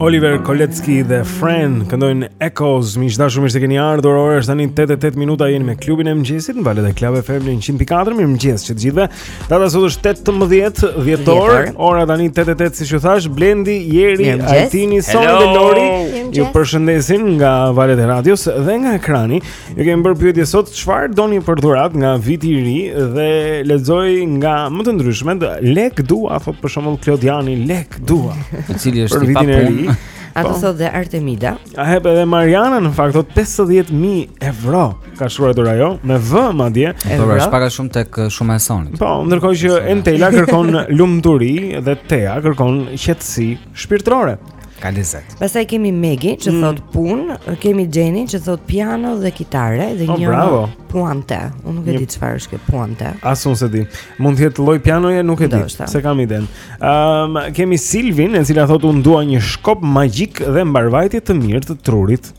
Oliver Koletzki dhe Fran këndojnë Echoes. Miq të dashur mirë se keni ardhur. Ora është tani 8 e 8 minuta jeni me klubin e mëngjesit në valët e Club FM 104. Mirëmëngjesi të gjithëve. Data sot është 18 dhjetor. Ora tani 8 e 8 siç ju thashë, Blendi, Jeri, Altini, Soni dhe Lori. Ju përshëndesim nga valët e radios dhe nga ekrani. Ju kemi bërë pyetje sot çfarë doni për dhuratë nga viti i ri dhe lexoj nga më të ndryshmet, lek dua, thot për shembull Klodiani, lek dua për vitin e ri. Ato po. thot dhe Artemida. E po edhe Mariana në fakt thot 50000 evro ka shkruajtur ajo me V madje. Po pra, është pak a shumë tek uh, shuma e Sonit. Po, ndërkohë që Entela kërkon lumturi dhe Tea kërkon qetësi shpirtërore. Ka lezet. Pastaj kemi Megi që mm. thot pun, kemi Jenin që thot piano dhe kitarë dhe oh, një bravo. puante. Unë nuk e di çfarë është kjo puante. As unë s'e di. Mund të jetë lloj pianoje, nuk e di. S'e kam idenë. Ëm um, kemi Silvin, e cila thot unë dua një shkop magjik dhe mbarëvajtje të mirë të trurit.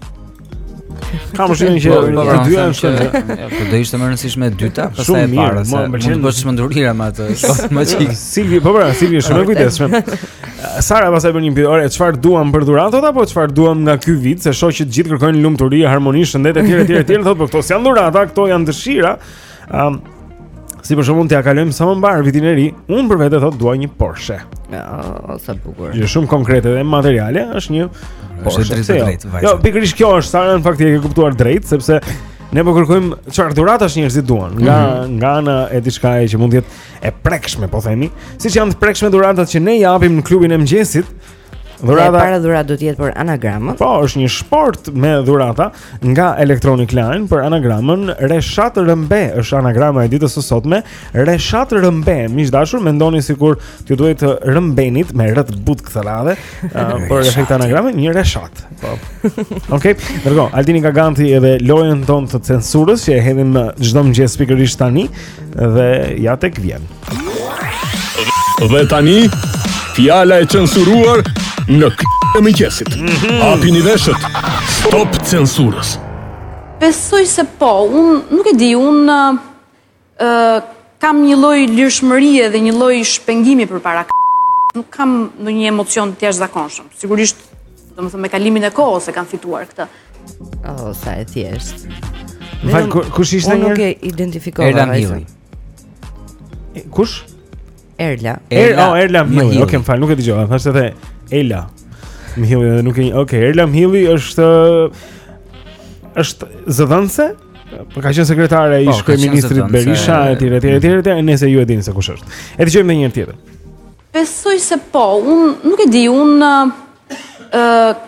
Ka vështirë që të dyja janë shumë. Po do ishte më rëndësishme e dyta, pastaj e para. Shumë mirë, më pëlqen. Po bën mrekullira me atë. Më çik. Silvi, po pra, Silvi është shumë e kujdesshme. Sara pastaj bën një pyetje, çfarë duam për dhurata apo çfarë duam nga ky vit? Se shoh që të gjithë kërkojnë lumturi, harmoni, shëndet etj etj etj, thotë po këto s'janë dhurata, këto janë dëshira. Ëm, Si për shumëkënd t'ia kalojmë sa më mbarë vitin e ri, unë për vete thotë dua një Porsche. Ja, sa bukur. Është shumë konkrete dhe materiale, është një Porsche drejt jo. drejt. Jo, pikërisht kjo është Sara në fakt e ke kuptuar drejt sepse ne po kërkojmë çfarë dhuratash njerëzit duan, nga mm -hmm. nga ana e diçka që mund të jetë e prekshme, po themi, siç janë të prekshme dhuratat që ne japim në klubin e mëngjesit. Mm Dhurata e para dhuratë do të jetë për anagramën. Po, është një shportë me dhurata nga Electronic Line për anagramën Reshat Rëmbe. Është anagrama e ditës së sotme, Reshat Rëmbe. Miq të dashur, mendoni sikur t'ju duhej të rëmbenit me rrobt por këtë herë uh, për efekt anagrame, një reshat. Po. Okej, okay. dërgo. Altini ka gati edhe lojën tonë të censurës që e hedhim çdo mëngjes pikërisht tani. Dhe ja tek vjen. Dhe tani fjala e censuruar në klubin e mëngjesit. Mm -hmm. Hapini veshët. Stop censurës. Besoj se po, unë nuk e di, unë uh, kam një lloj lirshmërie dhe një lloj shpengimi përpara k... nuk kam ndonjë emocion të jashtëzakonshëm. Sigurisht, domethënë me kalimin e kohës e kam fituar këtë. Oh, sa e thjeshtë. Vaj kush ishte kjo? Unë nuk e identifikova. Erla Mëhilli. Kush? Erla. Erla, oh, Erla Mëhilli. Okej, okay, më fal, nuk e dëgjova. Thashë se Ela Mëhilli edhe nuk e një... Oke, okay, Erla Mëhilli është... është zëdhënëse? Po ka qenë sekretare e po, ish-kryeministrit Berisha e tjere, tjere, tjere, tjere, nëse ju e dini se kush është. E dëgjojmë dhe një herë tjetër. Besoj se po, unë nuk e di, unë... Uh,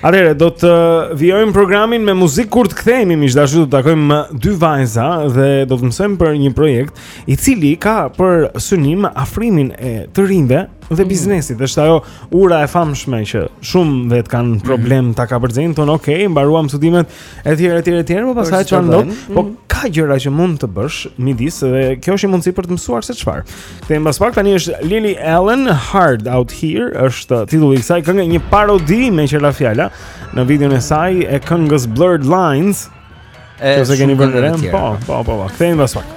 Atëherë do të vijojmë programin me muzikë kur të kthehemi, miq të dashur, do të takojmë uh, dy vajza dhe do të mësojmë për një projekt i cili ka për synim afrimin e të rinjve dhe mm. biznesit. Është ajo ura e famshme që shumë vetë kanë mm. problem ta kapërcejnë, thonë, "Ok, mbaruam studimet, Etj, etj, etj, po pastaj çfarë ndodh? Po mm. ka gjëra që mund të bësh midis dhe kjo është një mundësi për të mësuar se çfarë. Kthehemi pas pak tani është Lily Allen Hard Out Here, është titulli i kësaj kënge një parodi meqë ra fjala në videon e saj e këngës Blurred Lines. Nëse e keni vënë re? Po, po, po, po. Kthehemi pas pak.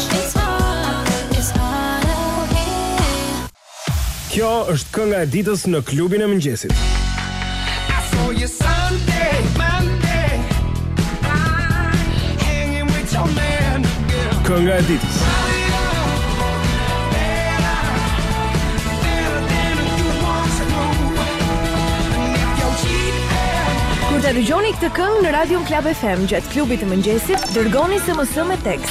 Kjo është kënga e ditës në klubin e mëngjesit. Kënga e ditës. Kur ta dëgjoni këtë këngë në Radio Club FM gjatë klubit të mëngjesit, dërgoni SMS me tekst.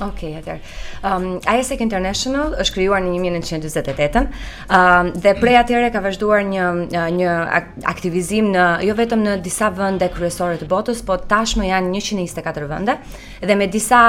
Ok, atëherë. Um, AIESEC International është krijuar në 1948 um, dhe prej atëherë ka vazhduar një një aktivizim në jo vetëm në disa vende kryesore të botës, por tashmë janë 124 vende dhe me disa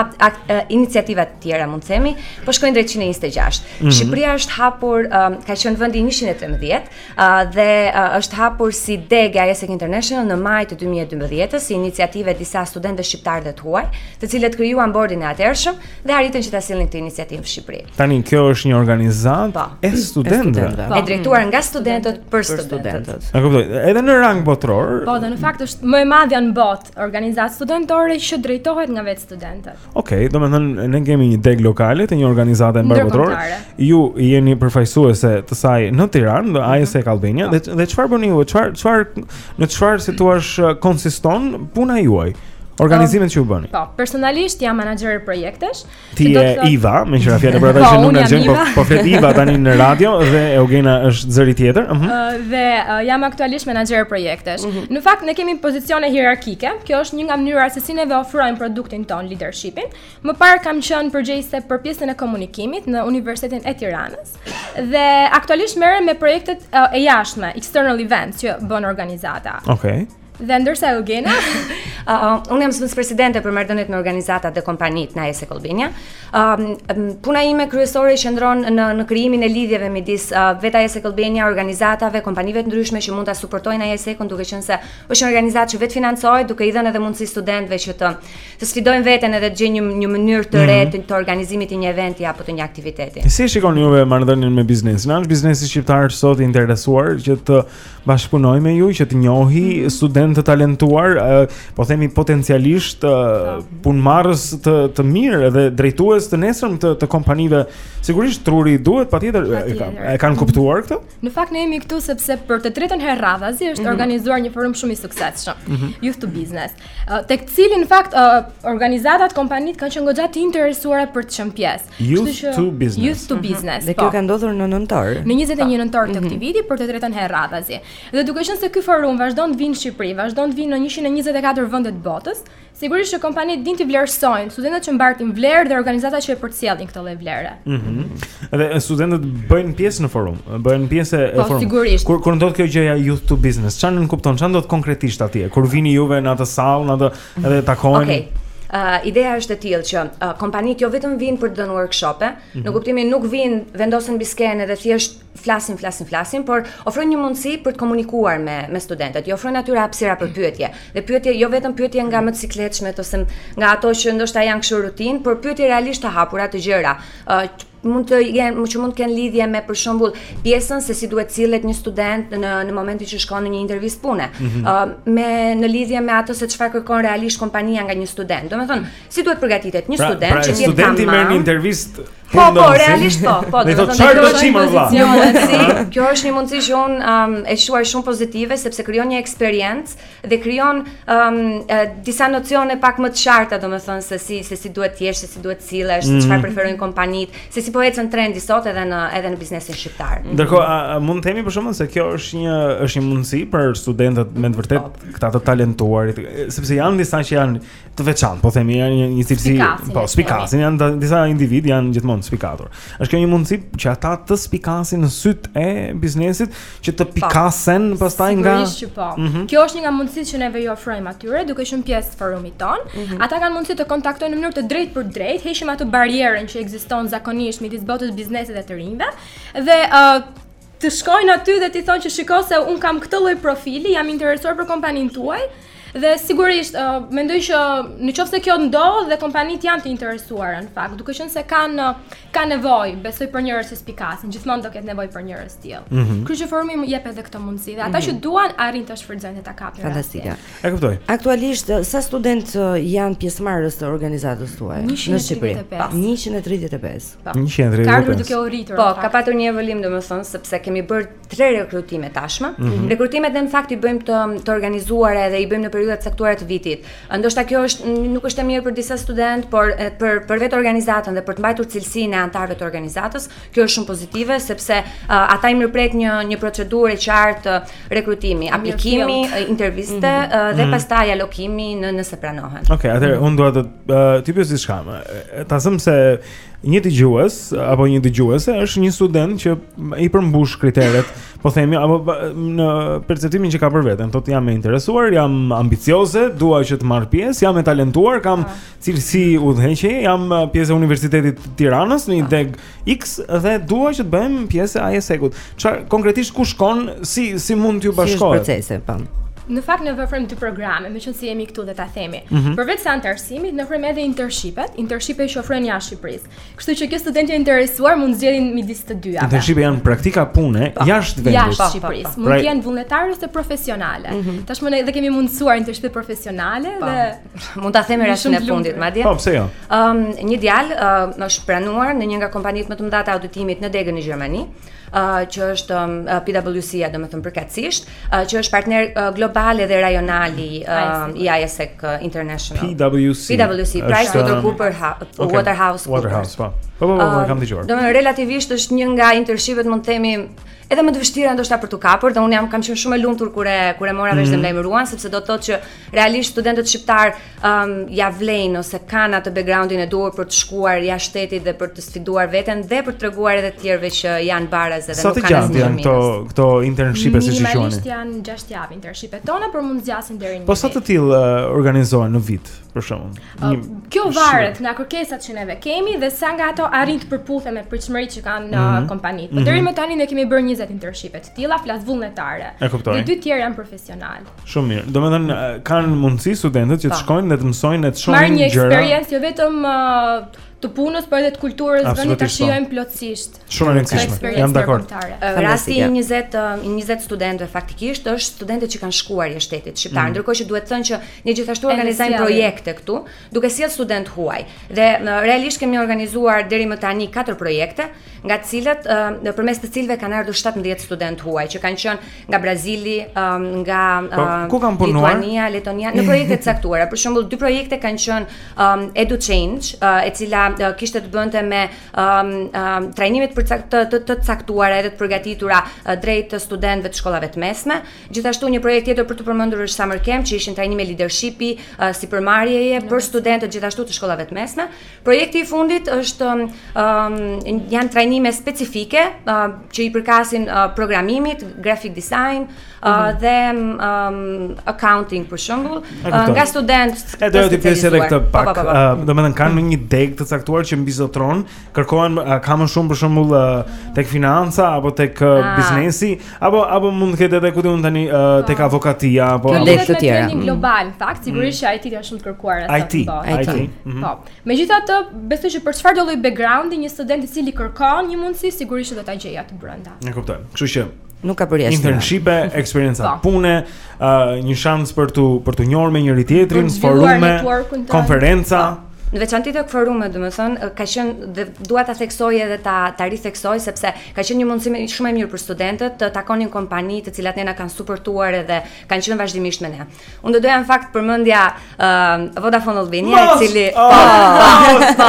iniciativa të tjera mund të themi, po shkojnë drejt 126. Mm -hmm. Shqipëria është hapur, um, ka qenë vendi 113 uh, dhe uh, është hapur si degë e AIESEC International në maj të 2012 si iniciativë e disa studentëve shqiptarë dhe të huaj, të cilët krijuan bordin e atëhershëm dhe arritën që ta sillnin këtë iniciativë në Shqipëri. Tani kjo është një organizatë po. e studentëve, e, po. e drejtuar nga studentët për, për studentët. E kuptoj, edhe në rang botëror. Po, dhe në fakt është më e madhja në botë organizatë studentore që drejtohet nga vetë studentët. Okej, okay, domethënë, ne kemi një degë lokale të një organizate në rang botëror Ju jeni përfaqësuese të saj në Tiranë, në AIESEC Albania po. Dhe çfarë bëni ju, çfarë, çfarë, në çfarë si të thuash uh, konsiston puna juaj Organizimet që ju bëni Po, personalisht jam menaxhere projektesh Ti je... Iva, meqë ra fjala për ata po, që nuk na njohin Po, po flet Iva tani në radio dhe Eugena është zëri tjetër uh mhm. -huh. uh, Dhe uh, jam aktualisht menaxhere projektesh uh mhm. -huh. Në fakt, ne kemi pozicione hierarkike Kjo është një nga mënyrat se si ne dhe ofrojmë produktin tonë leadershipin. Më parë kam qenë përgjegjëse për pjesën e komunikimit në Universitetin e Tiranës dhe aktualisht merrem me projektet e jashtme, external events që bën organizata. Okej. Okay. Dhe ndërsa Eugena, uh, uh, unë jam zëvendës presidente për marrëdhëniet me organizatat dhe kompanitë në AIESEC Albania. Um, um, puna ime kryesore qëndron në në krijimin e lidhjeve midis uh, vetë AIESEC Albania, organizatave, kompanive të ndryshme që mund ta suportojnë AIESEC-un duke qenë se Është një organizatë që vetëfinancohet duke i dhënë edhe mundësi studentëve që të të sfidojnë veten edhe të gjejnë një një mënyrë të re mhm. të, të organizimit të një eventi apo të një aktiviteti. Si shikoni juve marrëdhënien me biznesin? A është biznesi shqiptar sot i interesuar që të bashkëpunojë me ju, që të njohë mm -hmm. studentë të talentuar, po themi potencialisht punëmarrës të të mirë edhe drejtues të nesërm të të kompanive. Sigurisht truri duhet patjetër e kanë kuptuar këtë. Në fakt ne jemi këtu sepse për të tretën herë radhazi është mm -hmm. organizuar një forum shumë i suksesshëm, mm -hmm. Youth to Business. Uh, tek cilin në fakt uh, organizatat, kompanitë kanë qenë goxha të interesuara për të qenë pjesë. Youth që, to Business. Youth to mm -hmm. Business. Dhe po. kjo ka ndodhur në nëntor. Në 21 nëntor të këtij mhm. viti për të tretën herë radhazi. Dhe duke qenë se ky forum vazhdon të vijë në Shqipëri, vazhdon të vijë në 124 vende të botës, Sigurisht që kompanitë dinë t'i vlerësojnë studentët që mbartin vlerë dhe organizatat që e përcjellin këtë lloj vlere. Mhm. Mm dhe studentët bëjnë pjesë në forum, bëjnë pjesë e po, forumit. Sigurisht. Kur kur ndodh kjo gjëja youth to business, çfarë nënkupton, çfarë ndodh konkretisht atje? Kur vini juve në atë sallë, në atë edhe takohen. Okej. Okay. Uh, ideja është e tillë që uh, kompanitë jo vetëm vijnë për të dhënë workshope, mm -hmm. në kuptimin nuk vijnë vendosen mbi skenë dhe thjesht flasin, flasin, flasin, por ofrojnë një mundësi për të komunikuar me me studentët, i ofrojnë atyre hapësira për pyetje. Dhe pyetje jo vetëm pyetje nga më të sikletshmet, ose nga ato që ndoshta janë kështu rutinë, por pyetje realisht të hapura të gjera. Ë uh, mund të jenë, mund që mund të kenë lidhje me për shembull pjesën se si duhet të sillet një student në në momentin që shkon në një intervistë pune. Ë mm -hmm. uh, me në lidhje me atë se çfarë kërkon realisht kompania nga një student. Domethënë, Si duhet të përgatitet një pra, student pra, pra, që të jetë tamam? Studenti merr një intervistë Po, po, realisht po. Po, do të thotë do të çim vëlla. Kjo është një mundësi që unë um, e shoh shumë pozitive sepse krijon një eksperiencë dhe krijon um, disa nocione pak më të qarta, domethënë se si se si duhet të jesh, se si duhet të sillesh, mm -hmm. çfarë preferojnë kompanitë, se si po ecën trendi sot edhe në edhe në biznesin shqiptar. Mm -hmm. Ndërkohë, mund të themi për shkakun se kjo është një është një mundësi për studentët me të vërtetë po. këta të talentuarit, sepse janë disa që janë të veçantë, po themi janë një një cilësi, që spikasin, janë të, disa individë janë gjithmonë spikatur. Është kjo një mundësi që ata të spikasin në sytë e biznesit që të po. pikasen pa, pastaj nga Sigurisht që po. Mm -hmm. Kjo është një nga mundësitë që neve u ofrojmë atyre, duke qenë pjesë të forumit tonë. Mm -hmm. Ata kanë mundësi të kontaktojnë në mënyrë të drejtpërdrejtë, heqim atë barrierën që ekziston zakonisht midis botës së biznesit dhe të rinjve dhe uh, Të shkojnë aty dhe t'i thonë që shiko se unë kam këtë lloj profili, jam i interesuar për kompaninë tuaj dhe sigurisht uh, mendoj që në qoftë se kjo ndodh dhe kompanitë janë të interesuara në fakt, duke qenë se kanë ka nevojë, besoj për njerëz që spikasin, gjithmonë do ketë nevojë për njerëz të tillë. Mm -hmm. Kështu që forumi jep edhe këtë mundësi dhe ata mm -hmm. që mhm. duan arrijnë ta shfrytëzojnë ta kapin. Fantastike. E kuptoj. Aktualisht sa studentë janë pjesëmarrës të organizatës tuaj në Shqipëri? 135. Po. 135. Ka ardhur duke u rritur. Po, ka patur një evolim domethënë sepse kemi bërë tre rekrutime tashmë. Mm -hmm. Rekrutimet në fakt i bëjmë të të organizuara edhe i bëjmë në periudha të caktuara të vitit. Ndoshta kjo është nuk është e mirë për disa studentë, por e, për për vetë organizatën dhe për të mbajtur cilësinë e anëtarëve të organizatës, kjo është shumë pozitive sepse uh, ata i mirëpret një një procedurë e qartë rekrutimi, aplikimi, interviste mm -hmm. uh, dhe mm -hmm. pastaj alokimi në nëse pranohen. Okej, okay, atëherë mm -hmm. unë dua të Uh, të pyes diçka më. Ta zëmë se një dëgjues apo një dëgjuese është një student që i përmbush kriteret, po themi apo në perceptimin që ka për veten, thotë jam e interesuar, jam ambicioze, dua që të marr pjesë, jam e talentuar, kam ah. cilësi udhëheqje, jam pjesë e Universitetit të Tiranës në një ah. degë X dhe dua që të bëhem pjesë e AIESEC-ut. Çfarë konkretisht ku shkon, si si mund t'ju bashkohet? Si është procesi, po. Në fakt ne ofrojmë dy programe, meqenëse jemi këtu dhe ta themi. Mm -hmm. Përveçse anëtarësimit, ne ofrojmë edhe internshipet, internshipet që ofrohen jashtë Shqipërisë. Kështu që kjo studentja e interesuar mund të zgjedhë midis të dyjave. Internshipet janë praktika pune pa, po, jashtë vendit. Jashtë Shqipërisë, pa, pa, mund pra- të jenë vullnetare ose profesionale. Mm -hmm. Tashmë ne edhe kemi mundësuar internshipet profesionale pa, dhe Mund ta themi rastin e fundit madje. Po pse jo? Ëm um, një djalë uh, është pranuar në një nga kompanitë më të mëdha të auditimit në degën në Gjermani, uh, që është um, PwC, domethënë përkatësisht, uh, që është partner uh, global edhe rajonal i uh, i AIESEC uh, International. PwC. PwC, Price Waterhouse Coopers okay. Waterhouse. Waterhouse, po. Po po, po, kam dëgjuar. Domethënë relativisht është një nga internshipet mund të themi edhe më të vështira ndoshta për të kapur dhe unë jam kam qenë shumë e lumtur kur e kur e mora vesh mm -hmm. dhe më mhm. lajmëruan sepse do të thotë që Realisht studentët shqiptarë um, ia vlejnë ose kanë atë backgroundin e duhur për të shkuar jashtë shtetit dhe për të sfiduar veten dhe për të treguar edhe të tjerëve që janë baras dhe nuk kanë asnjë. Sa janë këto këto internshipe siç quhen. Minimalisht janë 6 javë internshipet tona por mund të zgjasin deri në. Po sa të tillë uh, organizohen në vit për shembull? Uh, kjo varet nga kërkesat që neve kemi dhe sa nga ato arrijnë të përputhen me pritshmëritë që kanë në uh, mhm. kompanitë. Mm -hmm. Deri më tani ne kemi bërë 20 internshipe të tilla, flas vullnetare. Dhe dy tjerë janë profesionalë. Shumë mirë. Domethënë, kanë mundësi studentët që të po. shkojnë dhe të mësojnë dhe të shohin gjëra. Marrin një eksperiencë, jo vetëm të punës, por edhe të kulturës, dhe ta po. shijojnë plotësisht. Shumë e rëndësishme, jam dakord. Rasti i 20, 20 studentëve faktikisht është studentët që kanë shkuar jashtë shtetit shqiptarë, mm. ndërkohë që duhet thënë që ne gjithashtu organizojmë projekte këtu, duke sjellë studentë të huaj. Dhe realisht kemi organizuar deri më tani katër projekte, nga të cilat nëpërmes të cilave kanë ardhur 17 studentë të huaj që kanë qenë nga Brazili, nga po, ku kanë punuar? Lituania, Letonia, në projekte të caktuara. Për shembull, dy projekte kanë qenë um, EduChange, uh, e cila uh, kishte të bënte me um, um, trajnime të, të, të caktuara edhe të përgatitura uh, drejt studentëve të shkollave të mesme. Gjithashtu një projekt tjetër për t'u përmendur është Summer Camp, që ishin trajnime lidershipi, sipërmarrjeje për studentët gjithashtu të shkollave të mesme. Projekti i fundit është janë trajnime specifike që i përkasin programimit, graphic design mhm. dhe accounting për shembull, nga studentë të specializuar. Edhe do të pyes edhe këtë po, po, pak, po, domethënë ka ndonjë degë të caktuar që mbizotron kërkohen ka më shumë për shembull tek financa apo tek A. Ah. biznesi apo apo mund të ketë edhe ku di unë tani po. tek avokatia apo degë të tjera. Në mm. global, në fakt, sigurisht mm. që IT është shumë e kërkuar aty. IT. IT. Mhm. Po. Megjithatë, besoj që për çfarëdolloj backgroundi një student i cili kërkon një mundësi, sigurisht do ta gjejë atë brenda. E kuptoj. Kështu që Nuk ka përjashtim. Internshipe, eksperienca po. pune, uh, një shans për t'u për t'u njohur me njëri-tjetrin, forume, konferenca. Po. Në veçanti tek forumet, domethënë, ka qenë dhe dua ta theksoj edhe ta ta ritheksoj sepse ka qenë një mundësi shumë e mirë për studentët të takonin kompani të cilat ne na kanë suportuar edhe kanë qenë vazhdimisht me ne. Unë do doja në fakt përmendja uh, Vodafone Albania, i cili po, po, po.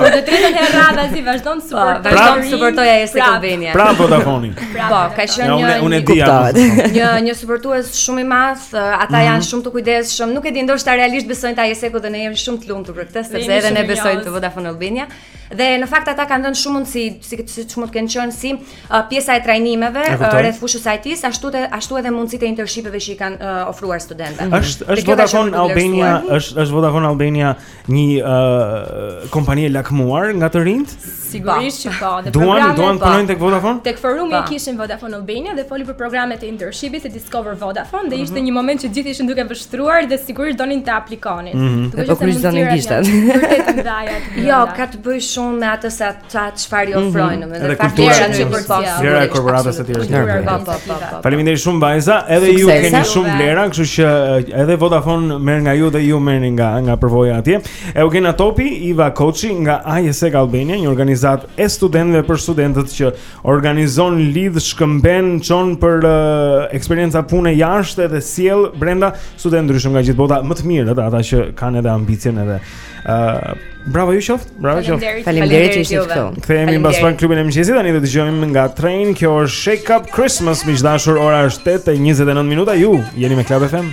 Për të tretën herë radhazi vazhdon të suportojë. Pra, vazhdon të suportojë AIESEC Albania. Pra Vodafone. Pra, po, ka qenë një unë unë di atë. Një një suportues shumë i madh, ata mhm. janë shumë të kujdesshëm. Nuk e di ndoshta realisht besojnë te AIESEC-u dhe ne jemi shumë të lumtur për këtë, sepse edhe ne besojmë te Vodafone Albania. Dhe në fakt ata kanë dhënë shumë mundësi, si si që mund të kenë qenë si uh, pjesa e trajnimeve uh, rreth fushës së IT-s, ashtu edhe ashtu edhe mundësitë e internshipeve që i kanë uh, ofruar studentëve. Mhm. Është është Vodafone Albania, është është Vodafone Albania një uh, kompani e lakmuar nga të rinjtë? Sigurisht që po. Dhe duan duan po. punojnë tek Vodafone? Tek forumi e po. kishim Vodafone Albania dhe foli për programet e internshipit të Discover Vodafone dhe ishte mhm. një moment që gjithë ishin duke vështruar dhe sigurisht donin të aplikonin. Mm -hmm. Duke qenë se mund të ishte. Vërtet të ndaja. Jo, ka të bëjë shumë me atë se ata çfarë i mhm. ofrojnë, mm -hmm. dhe faktorë që për të pasur. Vlera e korporatës e të tjera. Po, po, po, Faleminderit shumë vajza, edhe ju keni shumë vlera, kështu që eh, edhe Vodafone merr nga ju dhe ju merrni nga nga përvoja atje. Eugena Topi, Iva Koçi nga AIESEC Albania, një organizatë e studentëve për studentët që organizon lidh shkëmben çon për uh, eksperienca pune jashtë dhe sjell brenda studentë të ndryshëm nga gjithë bota më të mirët ata që kanë edhe ambicien edhe uh, bravo ju qoftë bravo ju qoftë faleminderit që ishit këtu kthehemi mbas pak në klubin e mëngjesit tani do të dëgjojmë nga train kjo është shake up christmas miq të dashur ora është 8:29 minuta ju jeni me Club FM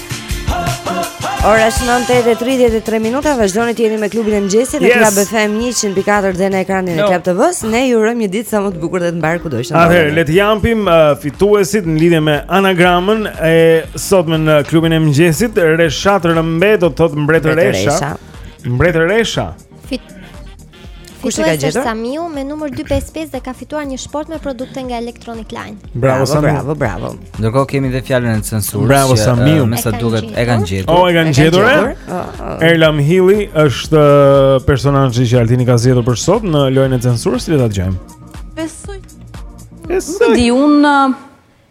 Ora është 9:33 minuta, vazhdoni të jeni me klubin e mëngjesit në yes. Club FM 104 dhe në ekranin no. e Club TV-s. Ne ju urojmë një ditë sa më të bukur dhe të mbarë kudo që jeni. Atëherë, le të japim uh, fituesit në lidhje me anagramën e sotme në klubin e mëngjesit. Reshat Rëmbe do të thotë mbretëresha. Mbretëresha. Mbretëresha. Fit Fituesi është Samiu me numër 255 dhe ka fituar një shportë me produkte nga Electronic Line. Bravo, bravo, bravo, bravo. Ndërkohë kemi dhe fjalën e censurës. Bravo Samiu, uh, me sa duket e kanë gjetur. Oh, e kanë gjetur. Eh? Ah, ah. Ermal Hilli është eh, personazhi që Altini ka zgjedhur për sot në lojën e censurës, le ta dëgjojmë. Besoj. Besoj. Di un eh,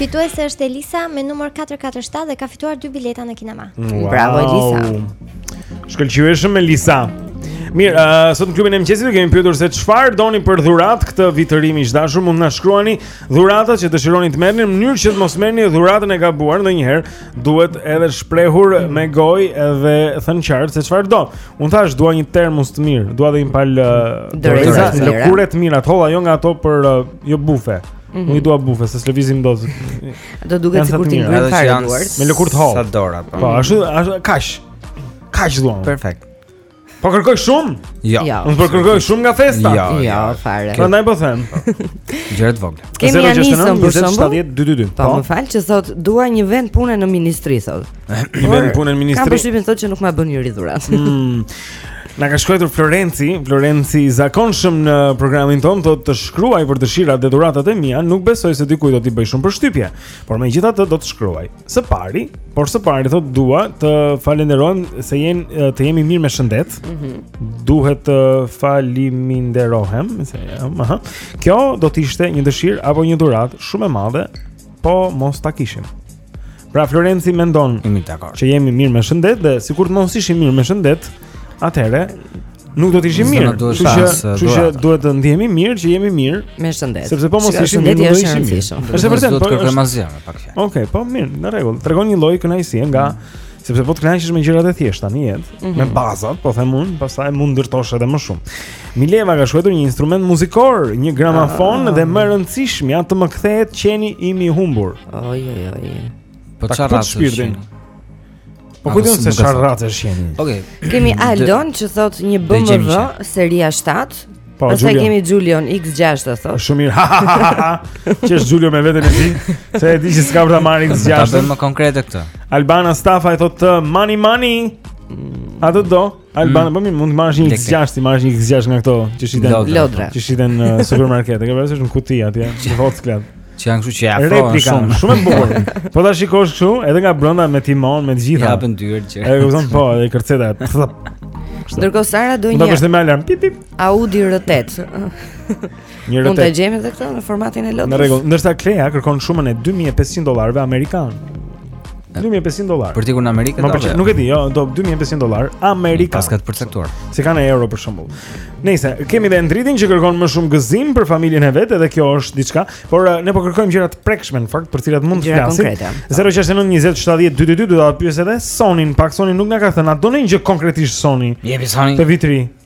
Fituese është Elisa me numër 447 dhe ka fituar dy bileta në kinema. Wow. Bravo Elisa. Shkëlqyeshëm Elisa. Mirë, uh, sot në klubin e mëngjesit kemi pyetur se çfarë doni për dhuratë këtë vit të ri miq të dashur, mund na shkruani dhuratat që dëshironi të merrni në mënyrë që të mos merrni dhuratën e gabuar ndonjëherë, duhet edhe shprehur me gojë edhe thënë qartë se çfarë do. Unë thashë dua një termos të mirë, dua dhe një palë uh, doreza, lëkure të mira, të holla jo nga ato për uh, jo bufe. Mhm. Nuk i dua bufe, se s'lëvizim dot. Do duket sikur ti ngrin fare duart. Me lëkurë të hollë. Sa dora po. Po, ashtu, ashtu kaq. Kaq duam. Perfekt. Po kërkoj shumë? Jo. Ja. Unë po kërkoj shumë nga festa. Jo, ja, ja, fare. Prandaj po them. Gjëra të vogla. Kemi Anisën për shembull. 70 222. Po, po. më fal që thot dua një vend pune në ministri thot. Një vend pune në ministri. Kam përshtypjen thotë që nuk ma bën njeri dhuratë. Mm. Na ka shkruar Florenci, Florenci i zakonshëm në programin tonë, thotë do të shkruaj për dëshirat dhe dhuratat e mia, nuk besoj se dikujt do t'i bëj shumë përshtypje, por megjithatë do të shkruaj. Së pari, por së pari thotë dua të falenderojm se jemi të jemi mirë me shëndet. Mm -hmm. Duhet të faliminderohem, se jam, aha. Kjo do të ishte një dëshirë apo një dhuratë shumë e madhe, po mos ta kishim. Pra Florenci mendon jemi dakord. Që jemi mirë me shëndet dhe sikur të mos ishim mirë me shëndet, atëherë nuk do të ishim mirë. Kështu që, kështu që duhet të ndihemi mirë që jemi mirë me shëndet. Sepse po mos ishim mirë, do të ishim mirë. Është vërtet, po s'kërkojmë asgjë me pak fjalë. Okej, po mirë, në rregull. Tregon një lloj kënaqësie nga sepse po të kënaqesh me gjërat e thjeshta në jetë, mhm. me bazat, po them unë, pastaj mund ndërtosh edhe më shumë. Mirela ka shkruar një instrument muzikor, një gramafon ah. dhe më e rëndësishmja të më kthehet qeni im i humbur. Oj oj oj. Po çfarë race shpirtin? Po ku di unë se çfarë race është qeni? Okej. Kemi Aldon që thot një BMW seria 7. Po pastaj kemi Julion X6 të thot. Shumë mirë. Që është Julio me veten e tij, se e di që s'ka për ta marrë X6. Ta bëjmë më konkrete këtë. Albana Stafa thot money money. A do do? Albana, mm. po mirë, mund të marrësh një X6, t'i marrësh një X6 nga këto që shiten lodra, që shiten në supermarket, e ke parasysh në kuti atje, në Volkswagen. Që janë kështu që ja afrohen shumë, shumë e bukur. Po ta shikosh kështu, edhe nga brenda me timon, me të gjitha. Ja hapen dyert që. E kupton po, edhe kërceta. Ndërkohë Sara do një. Do të bësh dhe alarm. Pip pip. Audi R8. Një Mund ta gjejmë edhe këtë në formatin e lodrës. Në rregull, ndërsa Klea kërkon shumën e 2500 dollarëve amerikan. 2500 dollarë. Për t'ikur në Amerikë apo? Nuk e di, jo, do 2500 dollarë amerikan. Paska të përcaktuar. S'i ka në euro për shembull. Ndërsa kemi dhe Endritin që kërkon më shumë gëzim për familjen e vet, edhe kjo është diçka, por eh, ne po kërkojmë gjëra të prekshme në fakt për të cilat mund të flasim. 069 20 70 222 do ta pyes edhe Sonin, pak Sonin nuk na ka thënë, a do ndonjë gjë konkretisht Soni? Jepi Soni. Të vitri.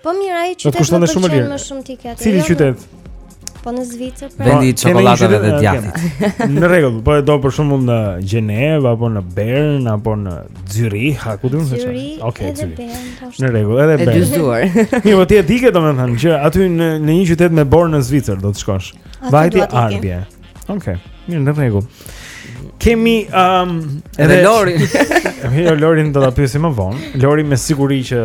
Po mirë, ai qytet më pëlqen shumë ti këtë. Cili jo, qytet? Po në Zvicër, pra. Vendi i çokoladave dhe djathit. Në rregull, po e do për shembull në Gjenevë apo në Bern apo në Zürich, a ku do të thotë? Okej, Zürich. Në rregull, edhe Bern. E dyzuar. Mirë, po ti e di këtë domethënë që aty në në një qytet me borë në Zvicër do të shkosh. Vajti Arbia. Okej, mirë, në rregull. Kemi um edhe Lorin. Jo, Lorin do ta pyesim më vonë. Lori me siguri që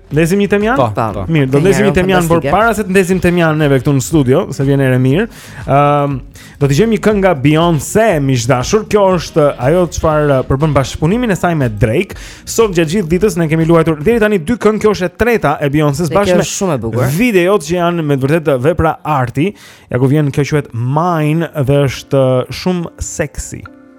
Ndezim një temjan? Po, po. po. Mirë, do ndezim një temjan, por para se të ndezim temjan neve këtu në studio, se vjen erë e mirë. Ëm, uh, do dëgjojmë një këngë nga Beyoncé, miq të dashur. Kjo është uh, ajo çfarë uh, përbën bashkëpunimin e saj me Drake. Sot gjatë gjithë ditës ne kemi luajtur deri tani dy këngë, kjo është e treta e Beyoncé së bashku me, shumë e bukur, videot që janë me të vërtetë uh, vepra arti, ja ku vjen kjo quhet Mine dhe është shumë sexy.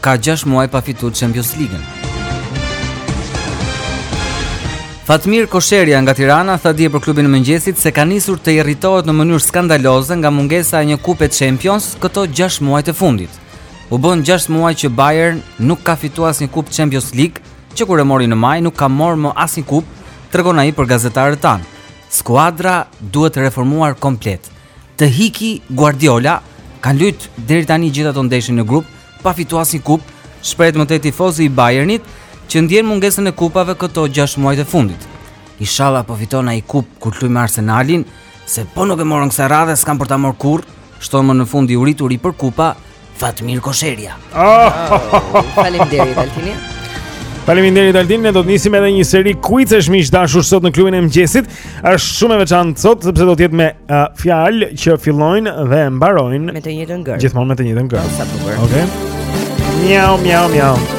Ka 6 muaj pa fitu Champions League-ën. Fatmir Kosherja nga Tirana tha dje për klubin e mëngjesit se ka nisur të irritohet në mënyrë skandaloze nga mungesa e një kupe Champions këto 6 muajt e fundit. U bënë 6 muaj që Bayern nuk ka fituar asnjë kupë Champions League, që kur e mori në maj nuk ka marrë më asnjë kupë, tregon ai për gazetarët tanë. Skuadra duhet reformuar komplet. Të hiki Guardiola kanë lujt deri tani gjithë ato ndeshje në grup pa fitu asnjë kupë, shprehet më tej tifozi i Bayernit që ndjen mungesën e kupave këto 6 muajt e fundit. Inshallah po fiton noi kupë kur luan me Arsenalin, se po nuk e morën kësaj radhe s'kanë për ta marrë kurrë, shton më në fund i urituri për kupa, Fatmir Kosherja. Ah, oh, faleminderit Altini. Faleminderit Altin, ne do të nisim edhe një seri quizesh miq të dashur sot në klubin e mëngjesit. Është shumë e veçantë sot sepse do të jetë me uh, fjalë që fillojnë dhe mbarojnë me të njëjtën gërmë. Gjithmonë me të njëjtën gërmë. Sa bukur. Okej. Okay. Miau miau miau.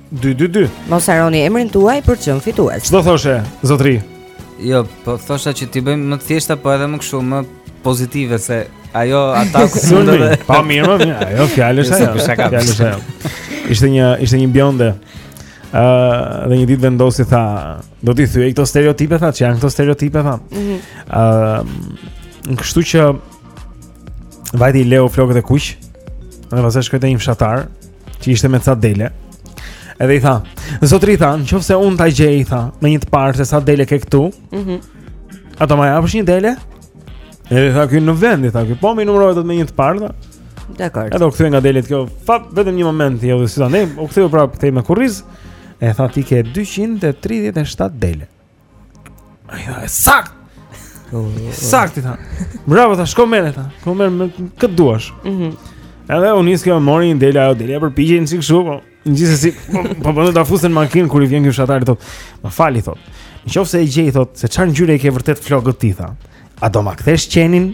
222. Mos harroni emrin tuaj për të qenë fitues. Ç'do thoshe, zotri? Jo, po thosha që t'i bëjmë më të thjeshta, po edhe më kështu më pozitive se ajo ata ku mund të. Po mirë, mo, ajo fjalë është ajo. Fjalë është ajo. Ishte një ishte një bjonde. Ëh, uh, dhe një ditë vendosi tha, do t'i thyej këto stereotipe tha, që janë këto stereotipe tha. Ëh, mm -hmm. uh, kështu që vajti leu flokët të kuq. Dhe pastaj shkoi te një fshatar, që ishte me ca dele. Edhe i tha, "Zotri i tha, në qoftë se unë ta gjej i tha, me një të parë se sa dele ke këtu." Mhm. Mm A do ma japësh një dele? Edhe i tha, "Ky në vend, i tha, ky po m'i numërove me një të parë." Tha. Dakor. Edhe u kthye nga delet kjo. Pa vetëm një moment, jo, si tani, u kthye prapë këtej me kurriz. E tha ti ke 237 dele. Ajo e saktë. Saktë tha. Bravo tha, shko merre tha. Shko merre kë të duash. Mhm. Mm Edhe u nis kjo mori një dele ajo dele, përpëlitej si kështu, po gjithsesi, po po, për ta futur në makinë kur i vjen ky fshatari, thotë, më fal i thotë, në qoftë se e gjej, thotë, se çfarë ngjyre i ke vërtet flokët ti, tha, a do ma kthesh qenin?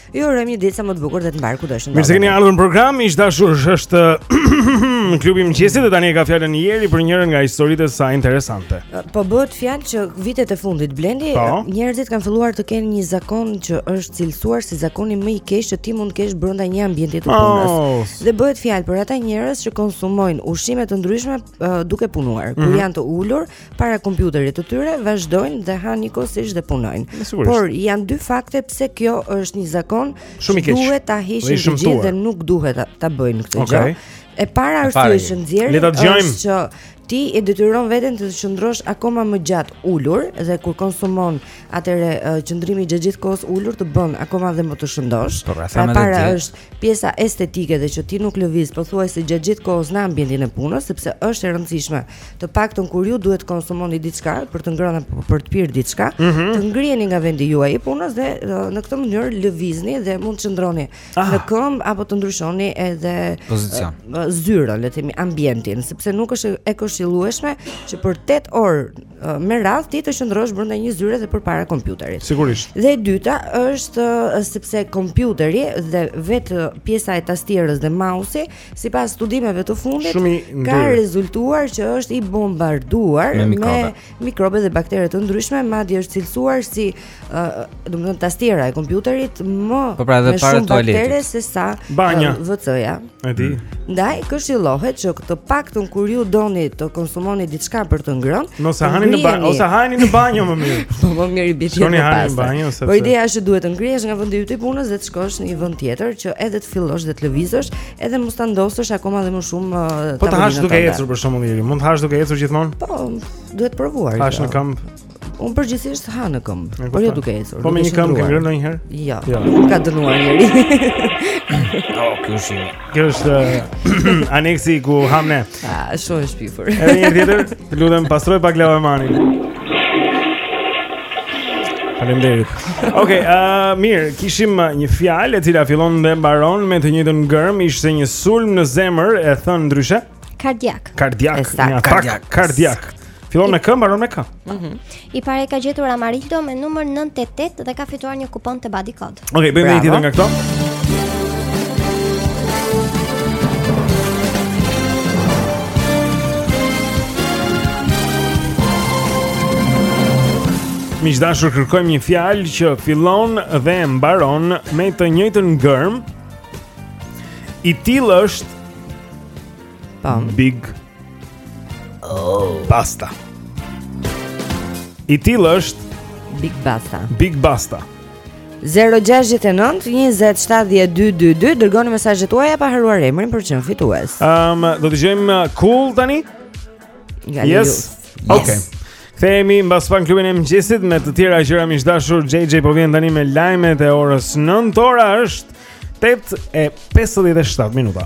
Ju urojmë një ditë sa më të bukur dhe të mbarë kudo që ndodheni. Mirë se keni ardhur në program. Miq të dashur është klubi i mëngjesit dhe tani e ka fjalën Jeri për njërën nga historitë sa interesante. Po bëhet fjalë që vitet e fundit Blendi, po. njerëzit kanë filluar të kenë një zakon që është cilësuar si zakoni më i keq që ti mund të kesh brenda një ambienti të punës. Oh. Dhe bëhet fjalë për ata njerëz që konsumojnë ushqime të ndryshme uh, duke punuar, mm -hmm. kur mhm. janë të ulur para kompjuterit të tyre vazhdojnë dhe hanë njëkohësisht dhe punojnë. Por janë dy fakte pse kjo është një zakon që duhet ta heqin të gjithë dhe nuk duhet ta bëjnë këtë gjë. E para është kjo që nxjerr është që ti e detyron veten të qëndrosh akoma më gjatë ulur dhe kur konsumon atëherë qëndrimi gjatë gjithë kohës ulur të bën akoma dhe më të shëndosh. Pra e para është pjesa estetike dhe që ti nuk lëviz pothuajse gjatë gjithë kohës në ambientin e punës sepse është e rëndësishme të paktën kur ju duhet të konsumoni diçka për të ngrënë apo për të pirë diçka, mm -hmm. të ngriheni nga vendi juaj i punës dhe në këtë mënyrë lëvizni dhe mund të qëndroni ah. në këmbë apo të ndryshoni edhe pozicion. Zyrën, le të themi, ambientin, sepse nuk është e këshillueshme që për 8 orë me radhë ti të qëndrosh brenda një zyre dhe përpara kompjuterit. Sigurisht. Dhe e dyta është sepse kompjuteri dhe vetë pjesa e tastierës dhe mouse-i Sipas studimeve të fundit, ka rezultuar që është i bombarduar me mikrobe, me mikrobe dhe baktere të ndryshme, madje është cilësuar si, ë, domethënë tastiera e kompjuterit më po pra, me shumë baktere se sa WC-ja. E di. Ndaj këshillohet që të paktën kur ju doni të konsumoni diçka për të ngrënë, mos e hani në banjë, ose hani në banjë më mirë. Po më mirë i bie. Shkoni hani në banjë ose. Po ideja është që duhet të ngrihesh nga vendi i punës dhe shkosh në një vend tjetër që edhe të fillosh dhe të lëvizësh, edhe mos ta ndotësh akoma dhe më shumë uh, tavolinën. Po të hash duke ecur për shembull njeri, mund të hash duke ecur gjithmonë? Po, duhet provuar. Hash në këmbë. Unë përgjithësisht ha në këmbë, por jo duke ecur. Po me një këmbë ke ngrënë ndonjëherë? Jo. jo. Nuk të ka dënuar njeri. Oh, kjo është Kjo është uh, aneksi ku hamë ne. Ah, shumë e shpifur. Edhe një tjetër, të lutem pastroje pak lavamanin. Faleminderit. Okej, okay, uh, mirë, kishim uh, një fjalë e cila fillon dhe mbaron me të njëjtën gërmë, ishte një sulm në zemër, e thënë ndryshe. Kardiak. Kardiak, një atak kardiak. Fillon me kë, mbaron me kë? Mhm. I pari e ka gjetur Amarildo me numër 988 dhe ka fituar një kupon te Body Code. Okej, okay, bëjmë një tjetër nga këto. Miq të dashur, kërkojmë një fjalë që fillon dhe mbaron me të njëjtën gërmë. I tillë është Big Oh. Basta. I tillë është Big Basta. Big Basta. 0-6-9-27-12-2 Dërgoni mesazhet tuaja pa harruar emrin për të qenë fitues um, Do të dëgjojmë uh, cool tani? Yes. yes Ok Kthehemi mbas pak në klubin e mëngjesit Me të tjera gjëra miq të dashur JJ po vjen tani me lajmet e orës 9 ora është 8 e 57 minuta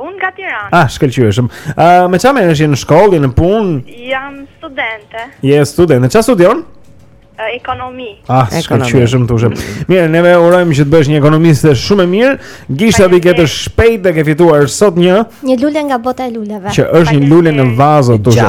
Unë nga Tirana. Ah, shkëlqyeshëm. Ë, uh, me çfarë merresh në shkollë, në punë? Jam studente. Je studente. Çfarë studion? Uh, ekonomi. Ah, shkëlqyeshëm thoshe. Mirë, neve urojmë që të bëhesh një ekonomiste shumë e mirë. Gishtat i ke të shpejtë dhe ke fituar sot një. Një lule nga bota e luleve. Që është një lule në vazo thoshe.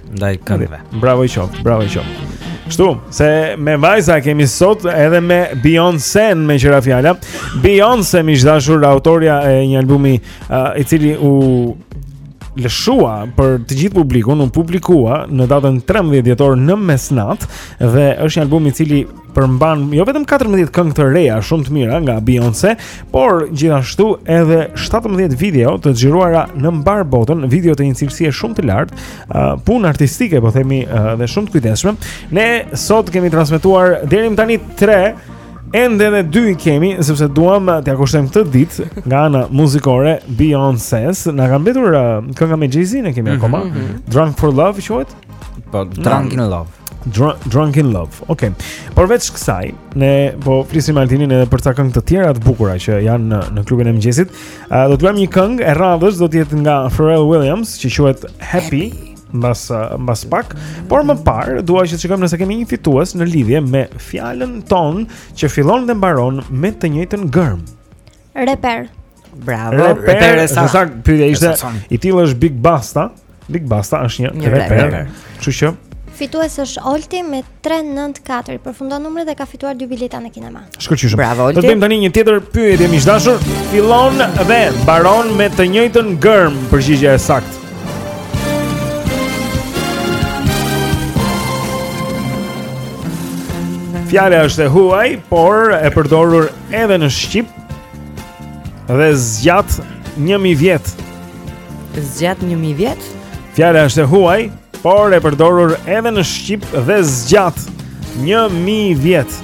ndaj këngëve. Bravo i qoftë, bravo i qoftë. Kështu, se me vajza kemi sot edhe me Beyoncé meqë ra fjala. Beyoncé miq të dashur autorja e një albumi uh, i cili u lëshua për të gjithë publikun, u publikua në datën 13 dhjetor në mesnatë dhe është një album i cili përmban jo vetëm 14 këngë të reja shumë të mira nga Beyoncé, por gjithashtu edhe 17 video të xhiruara në mbarë botën, video të një cilësie shumë të lartë, uh, punë artistike po themi uh, dhe shumë të kujdesshme. Ne sot kemi transmetuar deri më tani 3 Ende dhe dy i kemi, sepse duam t'ia kushtojmë këtë ditë nga ana muzikore Beyoncé-s Na ka mbetur uh, kënga me Jay-Z-në kemi mm -hmm, akoma mm -hmm. Drunk for Love, quhet Po Drunk in Love. Drunk, drunk in Love. Okej. Okay. Por veç kësaj, ne po flisim Altin edhe për ca këngë të tjera të bukura që janë në, në klubin e mëngjesit. Uh, do të luajmë një këngë e radhës, do të jetë nga Pharrell Williams, që quhet Happy. Mbas mbas pak, por më parë dua që të shikojmë nëse kemi një fitues në lidhje me fjalën tonë që fillon dhe mbaron me të njëjtën gërmë. Reper. Bravo. Reper e saktë. Se pyetja ishte i tillë është Big Basta. Big Basta është një, një reper. Kështu që Fitues është Olti me 394. Përfundon numri dhe ka fituar dy bileta në kinema. Shkëlqyeshëm. Bravo Olti. Do të bëjmë tani një tjetër pyetje miq të dashur. Fillon dhe mbaron me të njëjtën gërmë përgjigja e saktë. Fjala është e huaj, por e përdorur edhe në shqip. Dhe zgjat 1000 vjet. Zgjat 1000 vjet? Fjala është e huaj, por e përdorur edhe në shqip dhe zgjat 1000 vjet.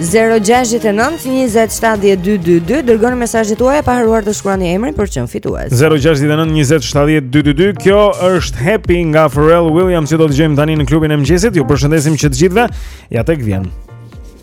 0-6-9-27-12-2 Dërgoni mesazhet tuaja pa harruar të shkruani emrin për të qenë fitues 0-6-9-27-12-2 Kjo është Happy nga Pharrell Williams Që do të dëgjojmë tani në klubin e mëngjesit Ju përshëndesim që të gjithëve Ja tek vjen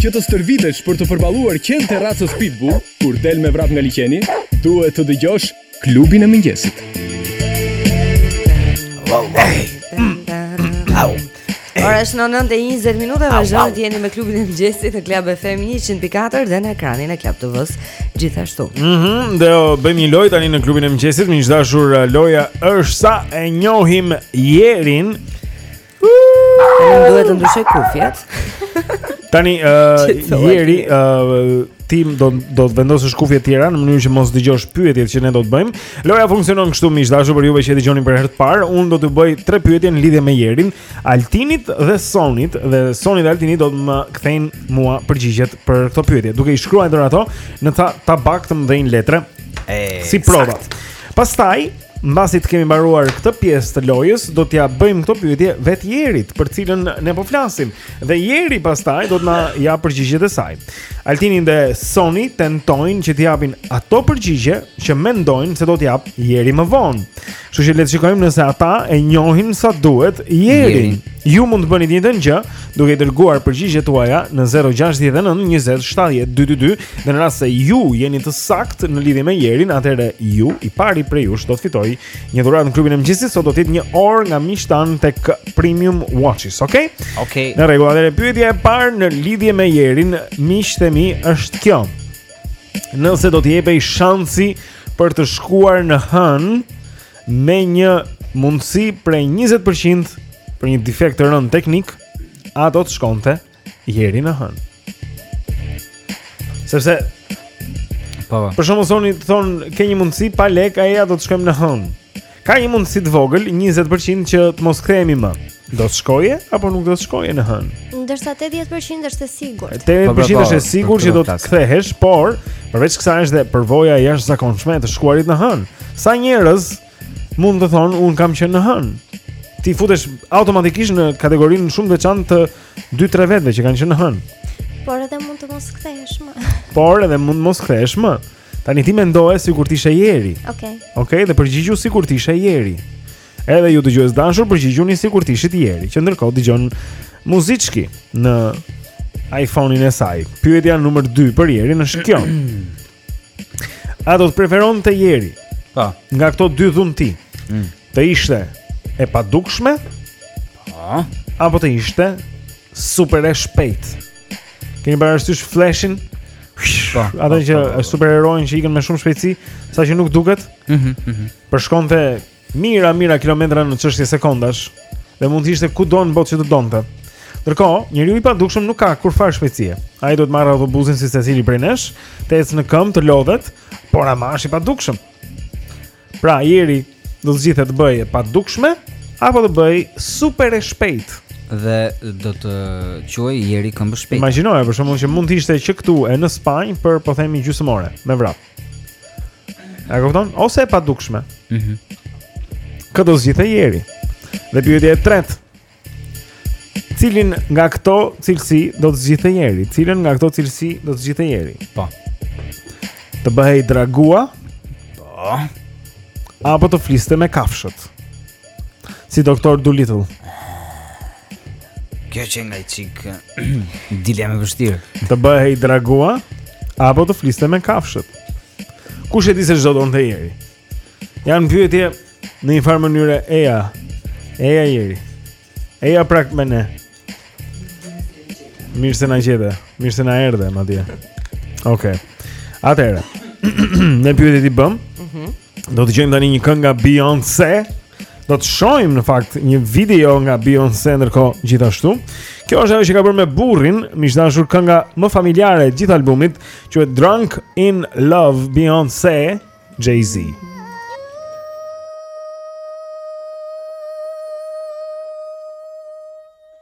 Që të stërvitesh për të përballuar qenë të racës pitbull, kur del me vrap nga liqeni, duhet të dëgjosh klubin e mëngjesit. Wow, wow. Hey. Mm. Mm. Ora është 9:20 minuta vazhdoni të jeni me klubin e mëngjesit në Club FM 104 dhe në ekranin e Club TV-s gjithashtu. Mhm, mm do bëjmë një lojë tani në klubin e mëngjesit, miq dashur, uh, loja është sa e njohim Jerin. Unë duhet të ndryshoj kufjet. Tani ë uh, Jeri ë uh, ti do do të vendosësh kufje tjera në mënyrë që mos dëgjosh pyetjet që ne do të bëjmë. Loja funksionon kështu miq dashur për juve që e dëgjoni për herë të parë. Unë do t'ju bëj tre pyetje në lidhje me Jerin, Altinit dhe Sonit dhe Soni dhe Altini do të më kthejnë mua përgjigjet për këto pyetje, duke i shkruar ato në ca tabakë të mëdhenj letre. E, si prova. Pastaj, mbasi të kemi mbaruar këtë pjesë të lojës, do t'ja bëjmë këto pyetje vetë Jerit, për cilën ne po flasim. Dhe Jeri pastaj do të na japë përgjigjet e saj. Altini dhe Soni tentojnë që t'i japin ato përgjigje që mendojnë se do t'i jap Jeri më vonë. Kështu që le të shikojmë nëse ata e njohin sa duhet Jerin. Ju mund të bëni të njëjtën gjë duke i dërguar përgjigjet tuaja në 069 20 70 222 dhe në rast se ju jeni të saktë në lidhje me Jerin, atëherë ju i pari prej jush do të fitojë Një dhuratë në klubin e mëngjesit sot do të jetë një orë nga miqtë tanë tek Premium Watches, okay? Okay. Në rregull, atëherë pyetja e parë në lidhje me Jerin, miqtë e mi, është kjo. Nëse do t'i jepej shansi për të shkuar në Hënë me një mundësi prej 20% për një defekt të rëndë teknik, a do të shkonte? Jeri në hënë. Sepse Po. po. Për shembull Soni, të thonë ke një mundësi pa lek ajde do të shkojmë në hënë. Ka një mundësi të vogël 20% që të mos kthehemi më. Do të shkoje apo nuk do të shkoje në hënë? Ndërsa 80% është e sigurt. 80% po, po, është e sigurt që do të kthehesh, por përveç kësaj është dhe përvoja e jashtëzakonshme e të shkuarit në hënë. Sa njerëz mund të thonë unë kam qenë në hënë. Ti futesh automatikisht në kategorinë shumë të veçantë të dy tre vetëve që kanë qenë në hënë. Por edhe mund të mos kthehesh më. Por edhe mund të mos kthehesh më. Tani ti mendoje sikur të ishe Jeri. Okej. Okay. Okej, okay, dhe përgjigju sikur të ishe Jeri. Edhe ju dëgjues dashur, përgjigjuni sikur të ishit Jeri, që ndërkohë dëgjon muziçkë në iPhone-in e saj. Pyetja numër 2 për Jerin është kjo. A do të preferonte Jeri. Po po. Nga këto dy dhunti mm. Të ishte e padukshme. Po po. Apo të ishte super e shpejtë. Keni parasysh Flashin? Po po, atë që është superheroin që ikën me shumë shpejtësi saqë nuk duket mm -hmm, mm -hmm. Përshkonte Mijëra, mijëra kilometra në çështje sekondash dhe mund të ishte kudo në botë që të donte. Ndërkohë, njeriu i padukshëm nuk ka kurrfarë shpejtësie. Ai do të marrë autobusin si secili prej nesh, të ecë në këmbë, të lodhet, por ama është i padukshëm. Pra, Jeri do të zgjidhte të bëhej e padukshme apo të bëhej super e shpejtë dhe do të quhej Jeri këmbëshpejtë. Imagjinoje për shkakun që mund të ishte që këtu e në Spanjë për po themi gjysmë ore me vrap. A kupton? Ose e padukshme. Mhm. Mm Kë do zgjidhte Jeri. Dhe pyetja e tretë. Cilin nga këto cilësi do të zgjidhte Jeri? Cilën nga këto cilësi do të zgjidhte Jeri? Po. Të bëhej dragua? Po. Apo të fliste me kafshët? Si doktor Dolittle. Kjo qenka një çikë Dilja më e vështirë Të bëhej dragua Apo të fliste me kafshët Kush e di se ç'do donte Jeri Janë pyetje Në një farë mënyre Eja Eja Jeri Eja pak me ne Mirë se na gjete Mirë se na erdhe madje Oke okay. Atëherë Ne pyetjet i bëmë mm -hmm. Do dëgjojmë tani një këngë nga Beyoncé. Do të shohim në fakt një video nga Beyoncé ndërkohë gjithashtu. Kjo është ajo që ka bërë me burrin, miq të dashur, kënga më familjare e gjithë albumit, quhet Drunk in Love Beyoncé, Jay-Z.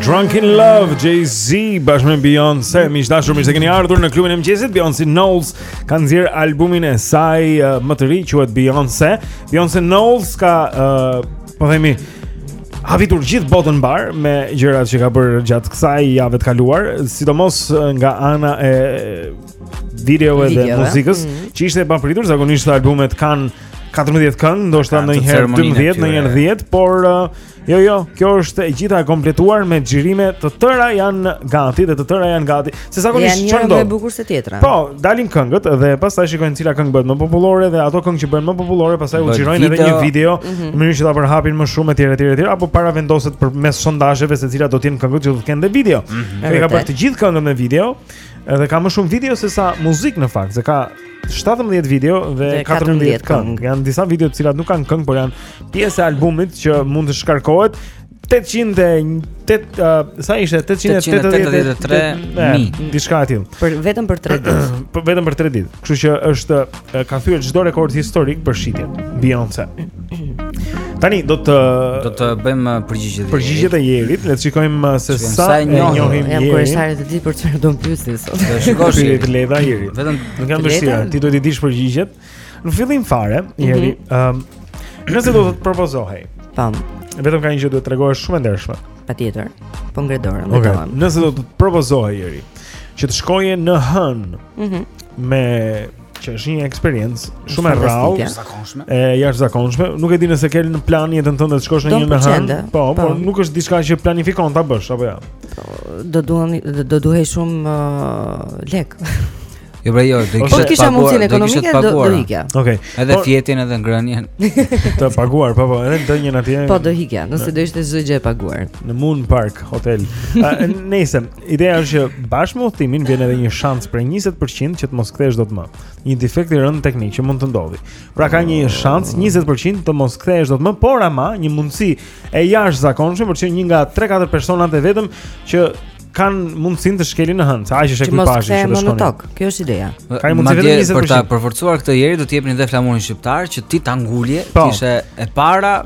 Drunk in Love, Jay-Z, bashkë me Beyoncé Miq të dashur mirë se keni ardhur në klubin e mëngjesit Beyoncé Knowles ka nxjerrë albumin e saj uh, më të ri Quhet Beyoncé Beyoncé Knowles ka, uh, po themi Habitur gjithë botën mbarë Me gjërat që ka bërë gjatë kësaj Jave të kaluar Sidomos uh, nga ana e videove dhe muzikës mm -hmm. Që ishte e papritur Zakonisht albumet kanë 14 këngë, ndoshta ndonjëherë 12, ndonjëherë 10, por uh, jo jo, kjo është e gjitha e kompletuar me xhirime të tëra janë gati dhe të tëra janë gati. Se zakonisht çfarë ndodh? Njëra më e bukur se tjetra. Po, dalin këngët dhe pastaj shikojnë cila këngë bëhet më popullore dhe ato këngë që bëhen më popullore pastaj u xhirojnë edhe një video mhm. në mm -hmm. mënyrë që ta përhapin më shumë etj etj etj apo para vendoset përmes sondazheve se cilat do të jenë këngët që do të kenë dhe video. Mm -hmm. Ajo i ka bërë të gjitha këngët me video, edhe ka më shumë video se sa muzikë në fakt, se ka 17 video dhe 14 këngë. Janë disa video të cilat nuk kanë këngë, por janë pjesë e albumit që mund të shkarkohet. 808 uh, sa ishte 883 mijë diçka e tillë. Për vetëm për 3 ditë. Për vetëm për 3 ditë. Kështu që është ka thyer çdo rekord historik për shitjen. Beyoncé. Tani do të do të bëjmë uh, përgjigjet e përgjigjet e Jerit, le të shikojmë uh, se sa e njohim Jerin. Jam kurioze të di për çfarë do të pyesin sot. Do shikosh ti të lehta Jeri. Vetëm nuk ka vështirë, ti duhet të dish përgjigjet. Në fillim fare, mhm. Jeri, ëm, nëse do të të propozohej. Pam. Vetëm ka një gjë, duhet të tregohesh shumë e ndershme. Patjetër. Po ngre dorën, më thua. Nëse do të propozohej Jeri, që të shkoje në Hënë. Mhm. Me që është një eksperiencë shumë e rrallë, e jashtëzakonshme. E jashtëzakonshme, nuk e di nëse ke në plan jetën tënde të shkosh në hënë. Po, po, por nuk është diçka që planifikon ta bësh apo jo. Po, do duam do duhej shumë uh, lek. Jo pra jo, do kisha kisha mundësinë ekonomike do do ikja. Okej. Okay. Edhe po, fjetin edhe ngrënien. Të paguar, po po, edhe ndonjë natë atje. Po do ikja, nëse do ishte çdo gjë e paguar. Në Moon Park Hotel. Nëse Ideja është që bashkë me udhëtimin vjen edhe një shans prej 20% që të mos kthehesh dot më. Një defekt i rëndë teknik që mund të ndodhi. Pra ka një shans 20% të mos kthehesh dot më, por ama një mundësi e jashtëzakonshme për që një nga 3-4 personat e vetëm që kanë mundësinë të shkelin në hënë, sa aq është ekuipazhi që do shkonin. Kjo është ideja. Ka mundësi vetëm 20%. Për ta përforcuar këtë Jeri do të jepnin dhe flamurin shqiptar që ti ta ngulje, po. ishe e para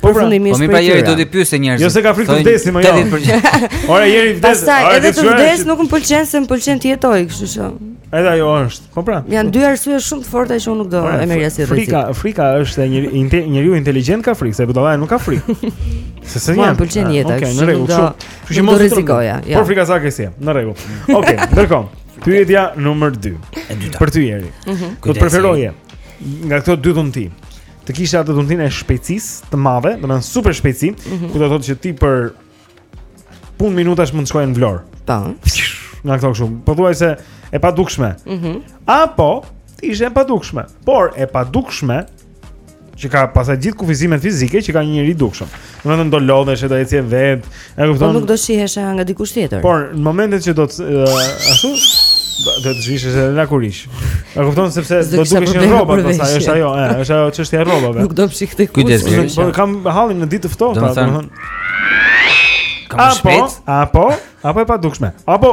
Po pra, po mi pra jeri do t'i pyesë njerëz. Jo se ka frikë të vdesim apo jo. Ora jeri vdes. Pastaj edhe të vdes nuk më pëlqen se më pëlqen të jetoj, kështu që. Edhe ajo është. Po pra. Janë dy arsye shumë të forta që unë nuk do pra, e merrja si rrezik. Frika, frika është një inte, njeriu inteligjent ka frikë, se budallai nuk ka frikë. Se se janë. Më pëlqen ah, jeta, kështu që do. Kështu që mos rrezikoja. Po ja. frika sa ke si. Në rregull. Okej, okay, ndërkohë. Pyetja numër 2. E dyta. Për ty Jeri. Mm -hmm. Do të preferoje nga këto dy dhunti. të kisha atë dhuntinë e shpejtësisë të madhe, domethënë super shpejtësi, mm -hmm. ku do të thotë që ti për punë minutash mund të shkoje në Vlorë. Po. Nga këto kështu, pothuajse e padukshme. Mhm. Mm Apo të ishe e padukshme, por e padukshme që ka pastaj gjithë kufizimet fizike që ka një njeri i dukshëm. Në në do lodhesh e do ecje vet. E kupton? Po nuk do shihesh edhe nga dikush tjetër. Por në momentet që do të ashtu do të zhvishesh edhe lakuriq. E kupton sepse do dukesh në rroba pastaj është ajo, e, është ajo çështja e rrobave. Nuk do të të shihte kush. Kujdes, po kam hallin në ditë të ftohtë, domethënë. Kam shpejt. Apo, apo, apo e padukshme. Apo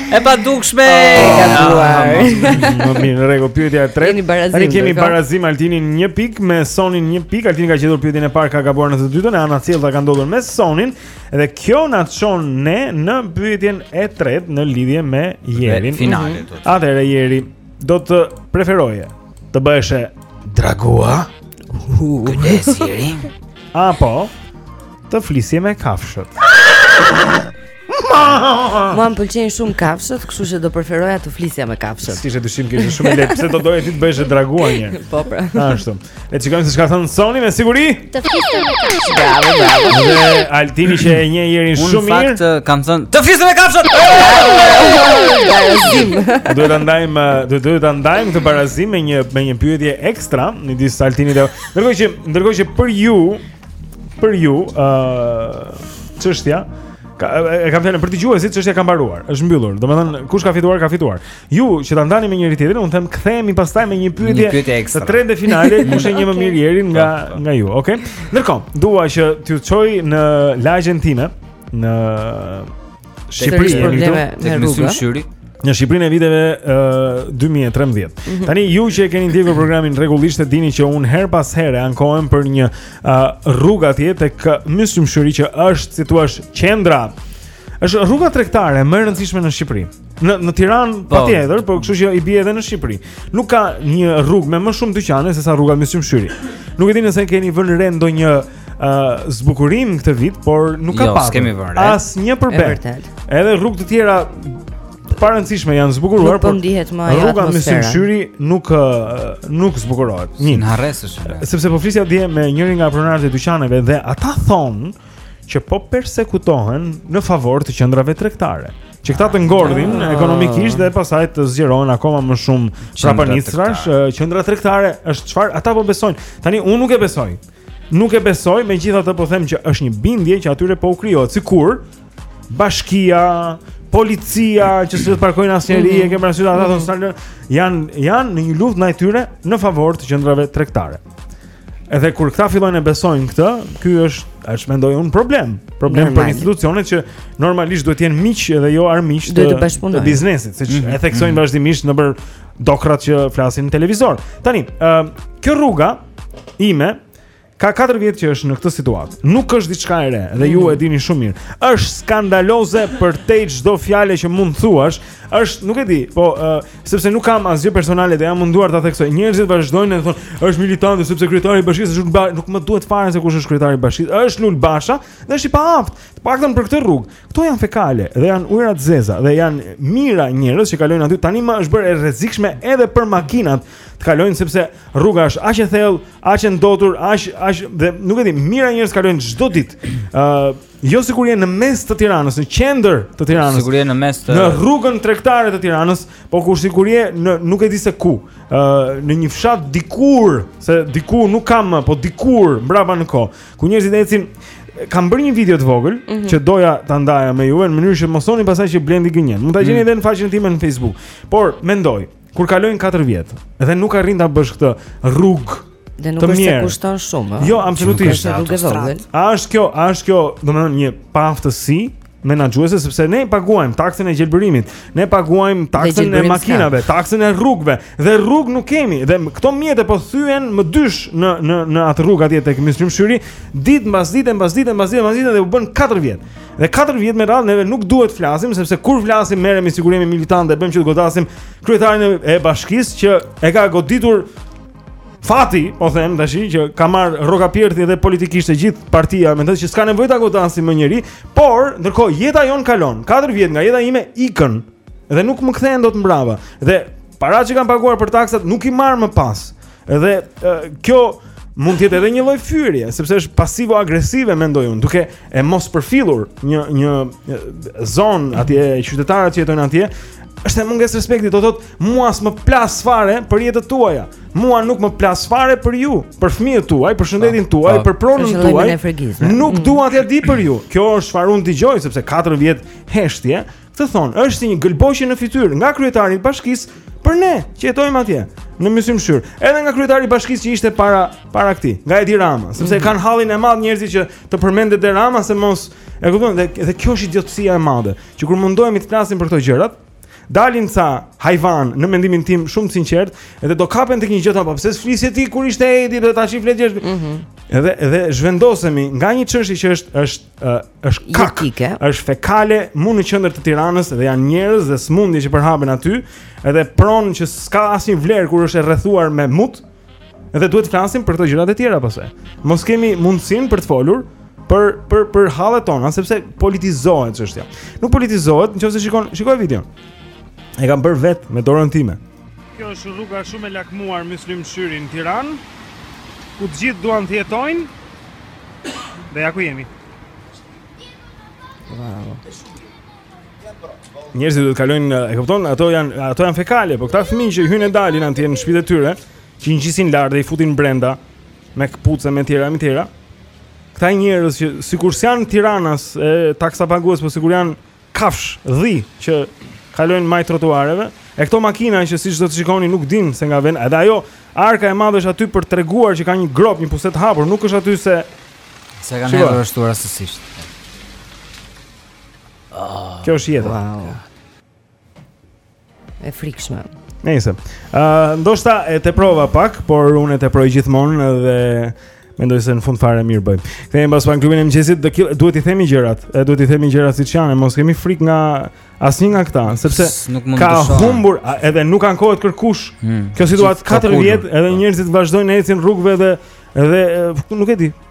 E padukshme oh, Ka gabuar Më mirë në rregull Pyetja e tretë Tani kemi barazim Altinin një pikë Me Sonin një pikë Altini ka gjetur pyetjen e parë Ka gabuar në të dytën E anasjellta ka ndodhur me Sonin Dhe kjo na çon ne Në pyetjen e tretë Në lidhje me Jerin Finale mhm. Atëherë Jeri Do të preferoje Të bëheshe Dragua Këne si Apo Të flisje me kafshët Mua më pëlqejnë shumë kafshët, kështu që do preferoja të flisja me kafshët. S'ishte dyshim që është shumë e lehtë, pse do doje ti të bëhesh dragua një? Po pra. Ashtu. Le të shikojmë se çka thotë Soni me siguri. Të flisë me kafshët. Bravo, bravo. Dhe Altini që e njeh Jerin shumë mirë. Në fakt eh, kam thënë, të flisë me kafshët. Barazim. Do të ndajmë, eh, do të ta ndajmë këtë barazim me një me një pyetje ekstra, midis Altinit dhe ndërkohë që ndërkohë që për ju Për ju, ë uh, çështja, e kam thënë për dëgjuesit çështja ka mbaruar, është mbyllur. Domethënë kush ka fituar ka fituar. Ju që ta ndani me njëri tjetrin, unë them kthehemi pastaj me një pyetje. Një pyetje ekstra. Te raundi final, kush e njeh më mirë Jerin nga po, po, po. nga ju, okay? Ndërkohë, dua që t'ju çoj në lagjen time, në Shqipëri është probleme me rrugë. Shqipëri. Në Shqipërinë e viteve uh, 2013. Mm -hmm. Tani ju që e keni ndjekur programin rregullisht e dini që unë herë pas here ankohem për një uh, rrugë atje tek Myslym Shyri që është, si thua, qendra. Është rruga tregtare më e rëndësishme në Shqipëri. Në në Tiranë po. patjetër, por kështu që i bie edhe në Shqipëri. Nuk ka një rrugë me më shumë dyqane se sa rruga Myslym Shyri. Nuk e di nëse keni vënë re ndonjë uh, zbukurim këtë vit, por nuk ka jo, pas. Kemi vënë. Asnjë për be. Edhe rrugë të tjera të parëndësishme janë zbukuruar, nuk po por ndihet më ajo rruga Myslym Shyri nuk nuk zbukurohet. Një si harresë. Sepse po flisja dje me njërin nga pronarët e dyqaneve dhe ata thonë që po persekutohen në favor të qendrave tregtare. Që këta të ngordhin ah. ekonomikisht dhe pasaj të zgjerohen akoma më shumë prapanicash, qendra tregtare është çfarë ata po besojnë. Tani unë nuk e besoj. Nuk e besoj, megjithatë po them që është një bindje që atyre po u krijohet, sikur bashkia, policia që s'do të parkojnë asnjëri, mm -hmm. e ke parasysh ata mm -hmm. janë janë në një luftë ndaj tyre në favor të qendrave tregtare. Edhe kur këta fillojnë e besojnë këtë, ky është, është mendoj unë problem. Problem Normal. për institucionet që normalisht duhet të jenë miq edhe jo armiq të, të, të biznesit, siç mm -hmm. e theksojnë mm -hmm. vazhdimisht nëpër dokrat që flasin në televizor. Tani, ë, uh, kjo rruga ime ka 4 vjet që është në këtë situatë. Nuk është diçka e re dhe ju e mm. dini shumë mirë. Është skandaloze përtej çdo fjale që mund të thuash. Është, nuk e di, po uh, sepse nuk kam asgjë personale dhe jam munduar ta theksoj. Njerëzit vazhdojnë të thonë, është militant sepse kryetari i bashkisë është Lul Ba, nuk më duhet fare se kush është kryetari i bashkisë. Është Lul Basha dhe është i paaftë. Të paktën për këtë rrugë. Kto janë fekale dhe janë ujëra të zeza dhe janë mijëra njerëz që kalojnë aty. Tani më është bërë e rrezikshme edhe për makinat të kalojnë sepse rruga është aq e thellë, aq e ndotur, aq aq dhe nuk e di, mijëra njerëz kalojnë çdo ditë. ë uh, Jo sikur je në mes të Tiranës, në qendër të Tiranës. Sikur je në mes të Në rrugën tregtare të Tiranës, po kur sikur je në nuk e di se ku, ë uh, në një fshat dikur, se diku nuk kam, po dikur mbrapa në kohë, ku njerëzit ecin kam bërë një video të vogël mm -hmm. që doja ta ndaja me ju në mënyrë që mos thoni pastaj që Blendi gënjen. Mund ta gjeni mm -hmm. edhe në faqen time në Facebook. Por mendoj, Kur kalojnë 4 vjet dhe nuk arrin ta bësh këtë rrugë Dhe nuk është se kushton shumë. Jo, absolutisht. A është kjo, a është kjo, domethënë një paaftësi menaxhuese sepse ne paguajmë taksën e gjelbërimit, ne paguajmë taksën e makinave, taksën e rrugëve dhe rrugë nuk kemi dhe këto mjete po thyhen më dysh në në në atë rrugë atje tek Myslym Shyri, ditë mbas dite mbas dite mbas dite mbas dite dhe u bënë 4 vjet. Dhe 4 vjet me radhë neve nuk duhet të flasim sepse kur flasim merremi sigurisht jemi militantë dhe bëjmë që të godasim kryetarin e bashkisë që e ka goditur fati, po them tash që ka marrë rrokapjekthi dhe politikisht e gjithë partia mendoj që s'ka nevojë ta godasim më njeri, por ndërkohë jeta jonë kalon. 4 vjet nga jeta ime ikën dhe nuk më kthehen dot mbrapa. Dhe paratë që kam paguar për taksat nuk i marr më pas. Edhe kjo mund të jetë edhe një lloj fyerje, sepse është pasivo agresive mendoj unë, duke e mos përfillur një një zonë atje qytetarët që jetojnë atje, është e mungesë respekti, do thotë mua s'më plas fare për jetët tuaja. Mua nuk më plas fare për ju, për fëmijët tuaj, për shëndetin tuaj, për pronën tuaj. Nuk mm. dua t'ia di për ju. Kjo është çfarë unë dëgjoj sepse 4 vjet heshtje, Këtë thonë, është si një gëlbaqe në fytyrë nga kryetari i bashkisë për ne që jetojmë atje në Myslym Shyr. Edhe nga kryetari i bashkisë që ishte para para këtij, nga Edi Rama, sepse mm -hmm. kanë hallin e madh njerëzit që të përmendet Edi Rama se mos e kupton dhe, dhe kjo është idiotësia e madhe, që kur mundohemi të flasim për këto gjërat, dalin ca hajvanë në mendimin tim shumë të sinqertë, edhe do kapen tek një gjë apo pse s'flisje ti kur ishte Edi dhe tash i flet gjë. Mm -hmm. Edhe edhe zhvendosemi nga një çështje që është është uh, është kakë, është fekale, mu në qendër të Tiranës dhe janë njerëz dhe smundje që përhapen aty, edhe pronë që s'ka asnjë vlerë kur është e rrethuar me mut. Edhe duhet të flasim për këto gjëra të tjera pastaj. Mos kemi mundësinë për të folur për për për hallet tona sepse politizohet çështja. Nuk politizohet, nëse shikon, shikoje videon. E kam bërë vetë me dorën time. Kjo është rruga shumë e lakmuar Myslym Shyri në Tiranë, ku të gjithë duan të jetojnë, Dhe ja ku jemi. Bravo. Njerëzit duhet kalojnë, e kupton? Ato janë, ato janë fekale, po këta fëmijë që hyjnë e dalin atje në shtëpitë e tyre, që i ngjisin lart dhe i futin brenda me këpucë me tjera me tjera. Këta njerëz që sikur s'janë Tiranas, e taksapagues, po sikur janë kafshë dhi që kalojnë majë trotuareve, e këto makina që siç do të shikoni nuk dinë se nga venë, edhe ajo arka e madhe është aty për treguar që ka një gropë, një pusetë hapur, nuk është aty se... Se ka ndenjur ashtu rastësisht. Kjo është jetë. Wow. E frikshme. Nëse. Ëh, uh, ndoshta e teprova pak, por unë e teproj gjithmonë dhe mendoj se në fund fare mirë bëj. Kthehemi pas pak klubin e mëngjesit, do kill, duhet i themi gjërat, e duhet i themi gjërat siç janë, mos kemi frikë nga asnjë nga këta, sepse ka humbur a, edhe nuk ankohet kërkush. Hmm. Kjo situatë 4 vjet, edhe njerëzit vazhdojnë ecin rrugëve dhe dhe nuk e di.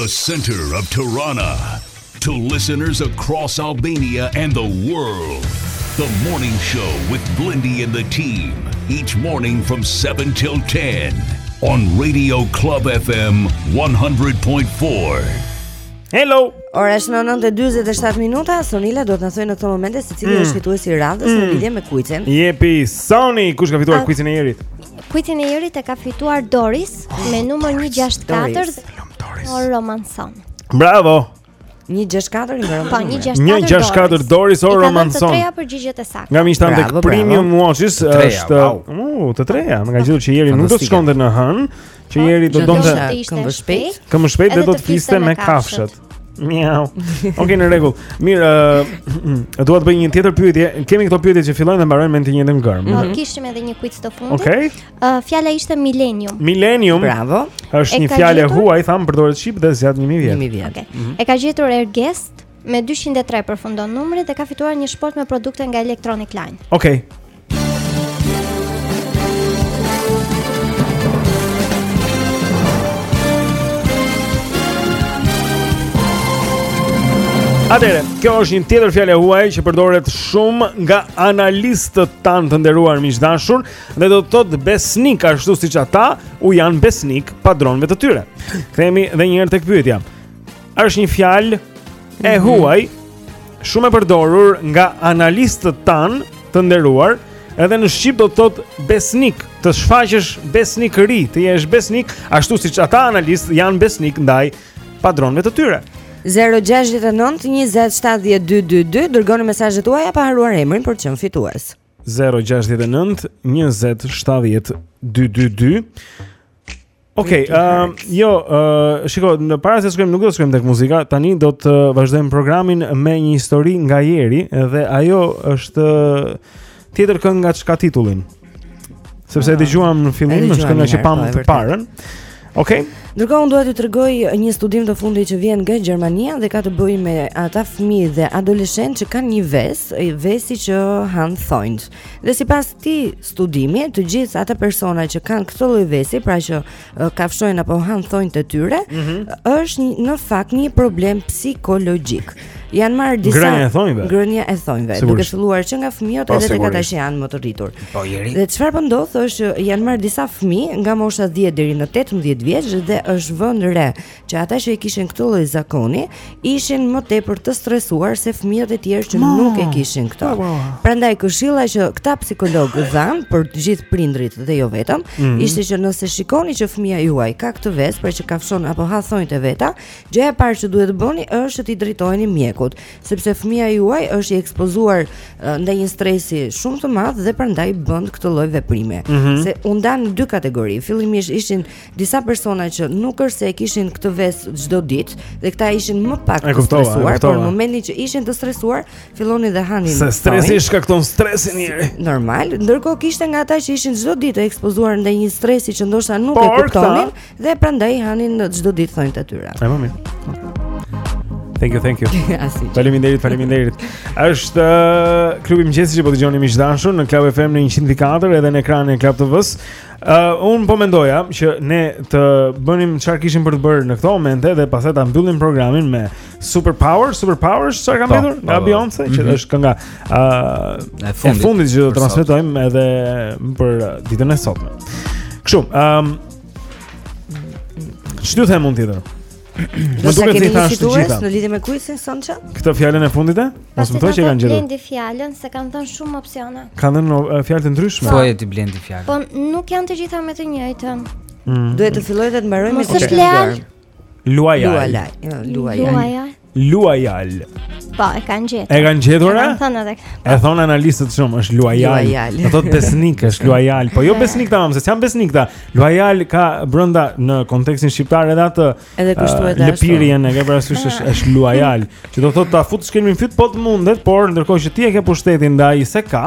the center of Tirana to listeners across Albania and the world. The morning show with Blindy and the team each morning from 7 till 10 on Radio Club FM 100.4. Hello. Ora është 9:47 minuta, Sonila do të na thotë në këtë moment se cili mm. është fituesi i radhës mm. në lidhje me kuicin. Jepi Soni, kush ka fituar kuicin e Jerit? Kuicin e Jerit e ka fituar Doris me numër 164. Doris. Or Romanson. Bravo. 164 i mbaron. Po 164. 164 Doris or Romanson. Të treja përgjigjet e sakta. Nga mishtan tek Premium Watches është, u, të treja, e ka gjetur që Jeri nuk do të shkonte në Hënë. Që po, Jeri do donte këmbë shpejt. Këmbë shpejt dhe do të fliste me kafshët. Miau. Okej, në rregull. Mirë, ë dua të bëj një tjetër pyetje. Kemi këto pyetje që fillojnë dhe mbarojnë me të njëjtën gërmë. Po mhm. kishim edhe një quiz të fundit. Okej. Ë fjala ishte millennium. Millennium. Bravo. Është një fjalë e huaj, thamë përdoret shqip dhe zgjat 1000 vjet. 1000 vjet. Okej. Mhm. E ka gjetur Ergest me 203 përfundon numri dhe ka fituar një shportë me produkte nga Electronic Line. Okej. Atëherë, kjo është një tjetër fjalë e huaj që përdoret shumë nga analistët tanë të nderuar miq të dashur, dhe do të thotë besnik ashtu siç ata u janë besnik padronëve të tyre. Kthehemi edhe një herë tek pyetja. është një fjalë e mhm. huaj, shumë e përdorur nga analistët tanë të nderuar, edhe në shqip do të thotë besnik, të shfaqesh besnikëri, të jesh besnik, ashtu siç ata analistë janë besnik ndaj padronëve të tyre. 069 20 7222 dërgoni mesazhet tuaja pa harruar emrin për të qenë fitues. 069 20 70 222 Okej, okay, uh, jo, uh, shiko, në para se të shkojmë, nuk do të shkojmë tek muzika. Tani do të vazhdojmë programin me një histori nga Jeri dhe ajo është tjetër këngë nga ç'ka titullin. Sepse e ah, dëgjuam në fillim, është kënga që pamë të parën. Okej. Okay. Ndërkohë unë dua t'ju tregoj një studim të fundit që vjen nga Gjermania dhe ka të bëjë me ata fëmijë dhe adoleshentë që kanë një ves, vesi që hanë thonjtë. Dhe sipas këtij studimi, të gjithë ata persona që kanë këtë lloj vesi, pra që kafshojnë apo hanë thonjtë e tyre, mm -hmm. është në fakt një problem psikologjik. Janë marrë disa ngrënia e thonjve. Ngrënia e thonjve, duke filluar që nga fëmijët edhe tek ata që janë më të rritur. Po, dhe çfarë po ndodh është që janë marrë disa fëmijë nga mosha 10 deri në 18 vjeç dhe është vënë re që ata që e kishin këtë lloj zakoni ishin më tepër të stresuar se fëmijët e tjerë që nuk e kishin këtë. Po, po. Prandaj këshilla që këta psikologë dhan për të gjithë prindrit dhe jo vetëm, mhm. ishte që nëse shikoni që fëmija juaj ka këtë ves, pra që kafshon apo ha thonjtë e veta, Gjëja e parë që duhet të bëni është që t'i drejtoheni mjekut, sepse fëmija juaj është i ekspozuar ndaj një stresi shumë të madh dhe prandaj bën këtë lloj veprimi. Mm -hmm. Se u ndan në dy kategori. Fillimisht ishin disa persona që nuk është se e kishin këtë ves çdo ditë dhe këta ishin më pak të stresuar, por në momentin që ishin të stresuar, fillonin dhe hanin. Se stresi shkakton stresin e tyre. Normal, ndërkohë kishte nga ata që ishin çdo ditë të ekspozuar ndaj një stresi që ndoshta nuk por, e kuptonin, Dhe prandaj hanin çdo ditë thonjtë e tyre. Ai më mirë. Thank you, thank you. Faleminderit, faleminderit. Është uh, klubi i mëngjesit që po dëgjoni miq të dashur në Club FM në 104 edhe në ekranin e Club TV-s. Uh, un po mendoja që ne të bënim çfarë kishim për të bërë në këto momente dhe pastaj ta mbyllim programin me Super Power, Super Power, çfarë kam thënë? Nga Beyoncé, që mhm. është kënga uh, e fundit që do të transmetojmë edhe për ditën e sotme. Kështu, ëm um, Ç'të them unë tjetër? Do të kemi një fitues në lidhje me kuizin Sonça? Këtë fjalën e fundit e? Mos më thuaj që kanë gjetur. Blendi fjalën se kanë dhënë shumë opsione. Kanë dhënë uh, fjalë të ndryshme. Po e di Blendi fjalën. Po nuk janë të gjitha me të njëjtën. Mm. Duhet të fillojë dhe të mbarojë me të njëjtën. Mos është leal. Luaja. Luaja. Jo, luaja. Luajal. Po, e kanë gjetur. E kanë gjetur? E thonë edhe. E thonë analistët shumë, është luajal. Do thotë besnik, është luajal. Po jo besnik tamam, se s'janë besnikë këta. Luajal ka brenda në kontekstin shqiptar edhe atë. Edhe kështu edhe. Lëpirjen e ke parasysh është është luajal, që do thotë ta futë shkelmin në fyt po të mundet, por ndërkohë që ti e ke pushtetin dhe ai s'e ka,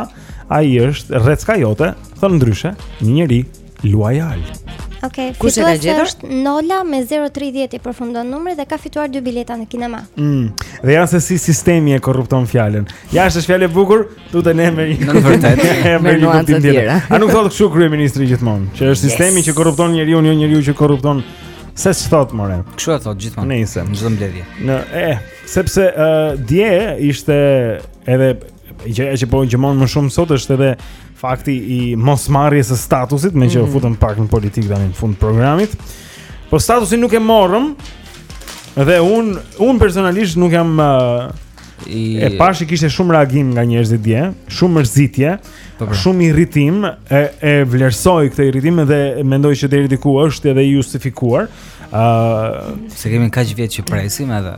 ai është rrecka jote, thonë ndryshe, një njerëz Luajal. Okej, okay, fituesi është Nola me 030 i përfundon numri dhe ka fituar dy bileta në kinema. Mm. Dhe ja se si sistemi e korrupton fjalën. Ja është fjalë e bukur, tu të ne me një në vërtet. Me një kuptim tjetër. A nuk thotë kështu kryeministri gjithmonë, që është sistemi yes. që korrupton njeriun, jo njeriu që korrupton. Se ç'thot more? Kështu e thot gjithmonë. Nejse në çdo mbledhje. Në e, sepse uh, dje ishte edhe që që po gjemon më shumë sot është edhe Fakti i mosmarrjes së statusit, meqë mm -hmm. u futëm pak në politikë tani në fund të programit. Po statusin nuk e morëm. Dhe un un personalisht nuk jam uh, i e pashë kishte shumë reagim nga njerëzit dje, shumë mërzitje, po, po. shumë irritim, e e vlerësoj këtë irritim dhe mendoj që deri diku është edhe i justifikuar. ë uh, Se kemi kaq vjet që presim edhe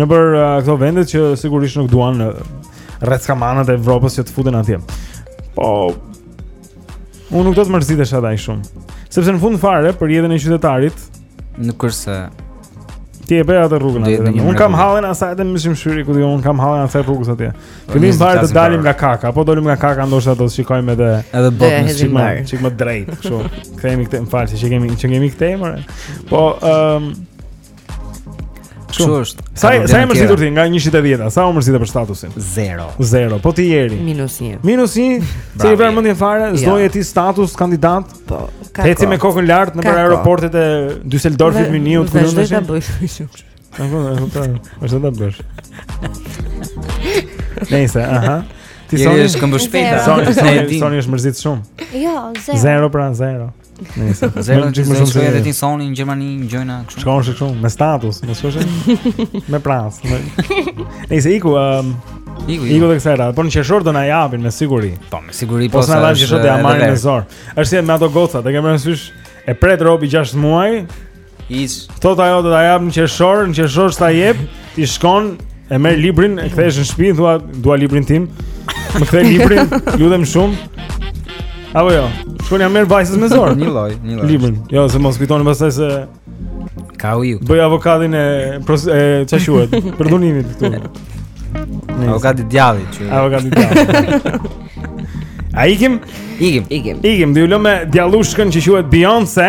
Nëpër uh, këto vendet që sigurisht nuk duan rreckamanët e Evropës që të futen atje. Po Unë nuk do të mërzitesha aq shumë. Sepse në fund fare për jetën e qytetarit, nuk është se ti e bën atë rrugën atje. Un kam hallin asaj të mëshim shyri ku un kam hallin asaj rrugës atje. Po, Fillimisht të dalim nga kaka, apo dolim nga kaka ndoshta do të shikojmë edhe edhe botën e çik më çik më drejt, kështu. Kthehemi këtej, më fal, se kemi që kemi këtej, more. Po, ëm, ehm, Kështu është. Sa sa e mërzitur ti nga 1 te 10, sa u mërzite për statusin? 0. 0. Po ti Eri. Minus 1. Minus 1. S'e vret mendjen fare, s'do jo. ti status kandidat. Po. Eci me kokën lart nëpër aeroportet e Düsseldorfit Mynihut ku do. Sa bëj kështu. Po, po, po. Është nda bësh. Nëse, aha. Ti soni është këmbë shpejta. Soni, Soni është mërzit shumë. Jo, 0. 0 pra 0. Nëse zero ti më shkoi edhe ti Soni në Gjermani një gjë kështu. Shkon se kështu me status, më shkojë. Me prans. Nëse iku um, iku iku ky sezon, po në qershor do na japin me siguri. Po me siguri po. Po s'na e dhanë do ja marrim me zor. Është si me ato gocat, e ke me provim e pret robi 6 muaj. Is. Thotë ajo do ta jap në qershor, në qershor s'ta jep, ti shkon e merr librin, e kthehesh në shtëpi, thua dua librin tim. Më kthe librin, lutem shumë. Apo jo. Shkon ja merr vajzës me zor. Një lloj, një lloj. Librin. Jo, se mos thoni pastaj se ka u. Bëj avokatin e e ç'a quhet? Përdhunimit këtu. Avokat i djallit që. Avokadi djallit. A ikim? Ikim, ikim. Ikim, dhe ju lëmë me djallushkën që quhet Beyoncé.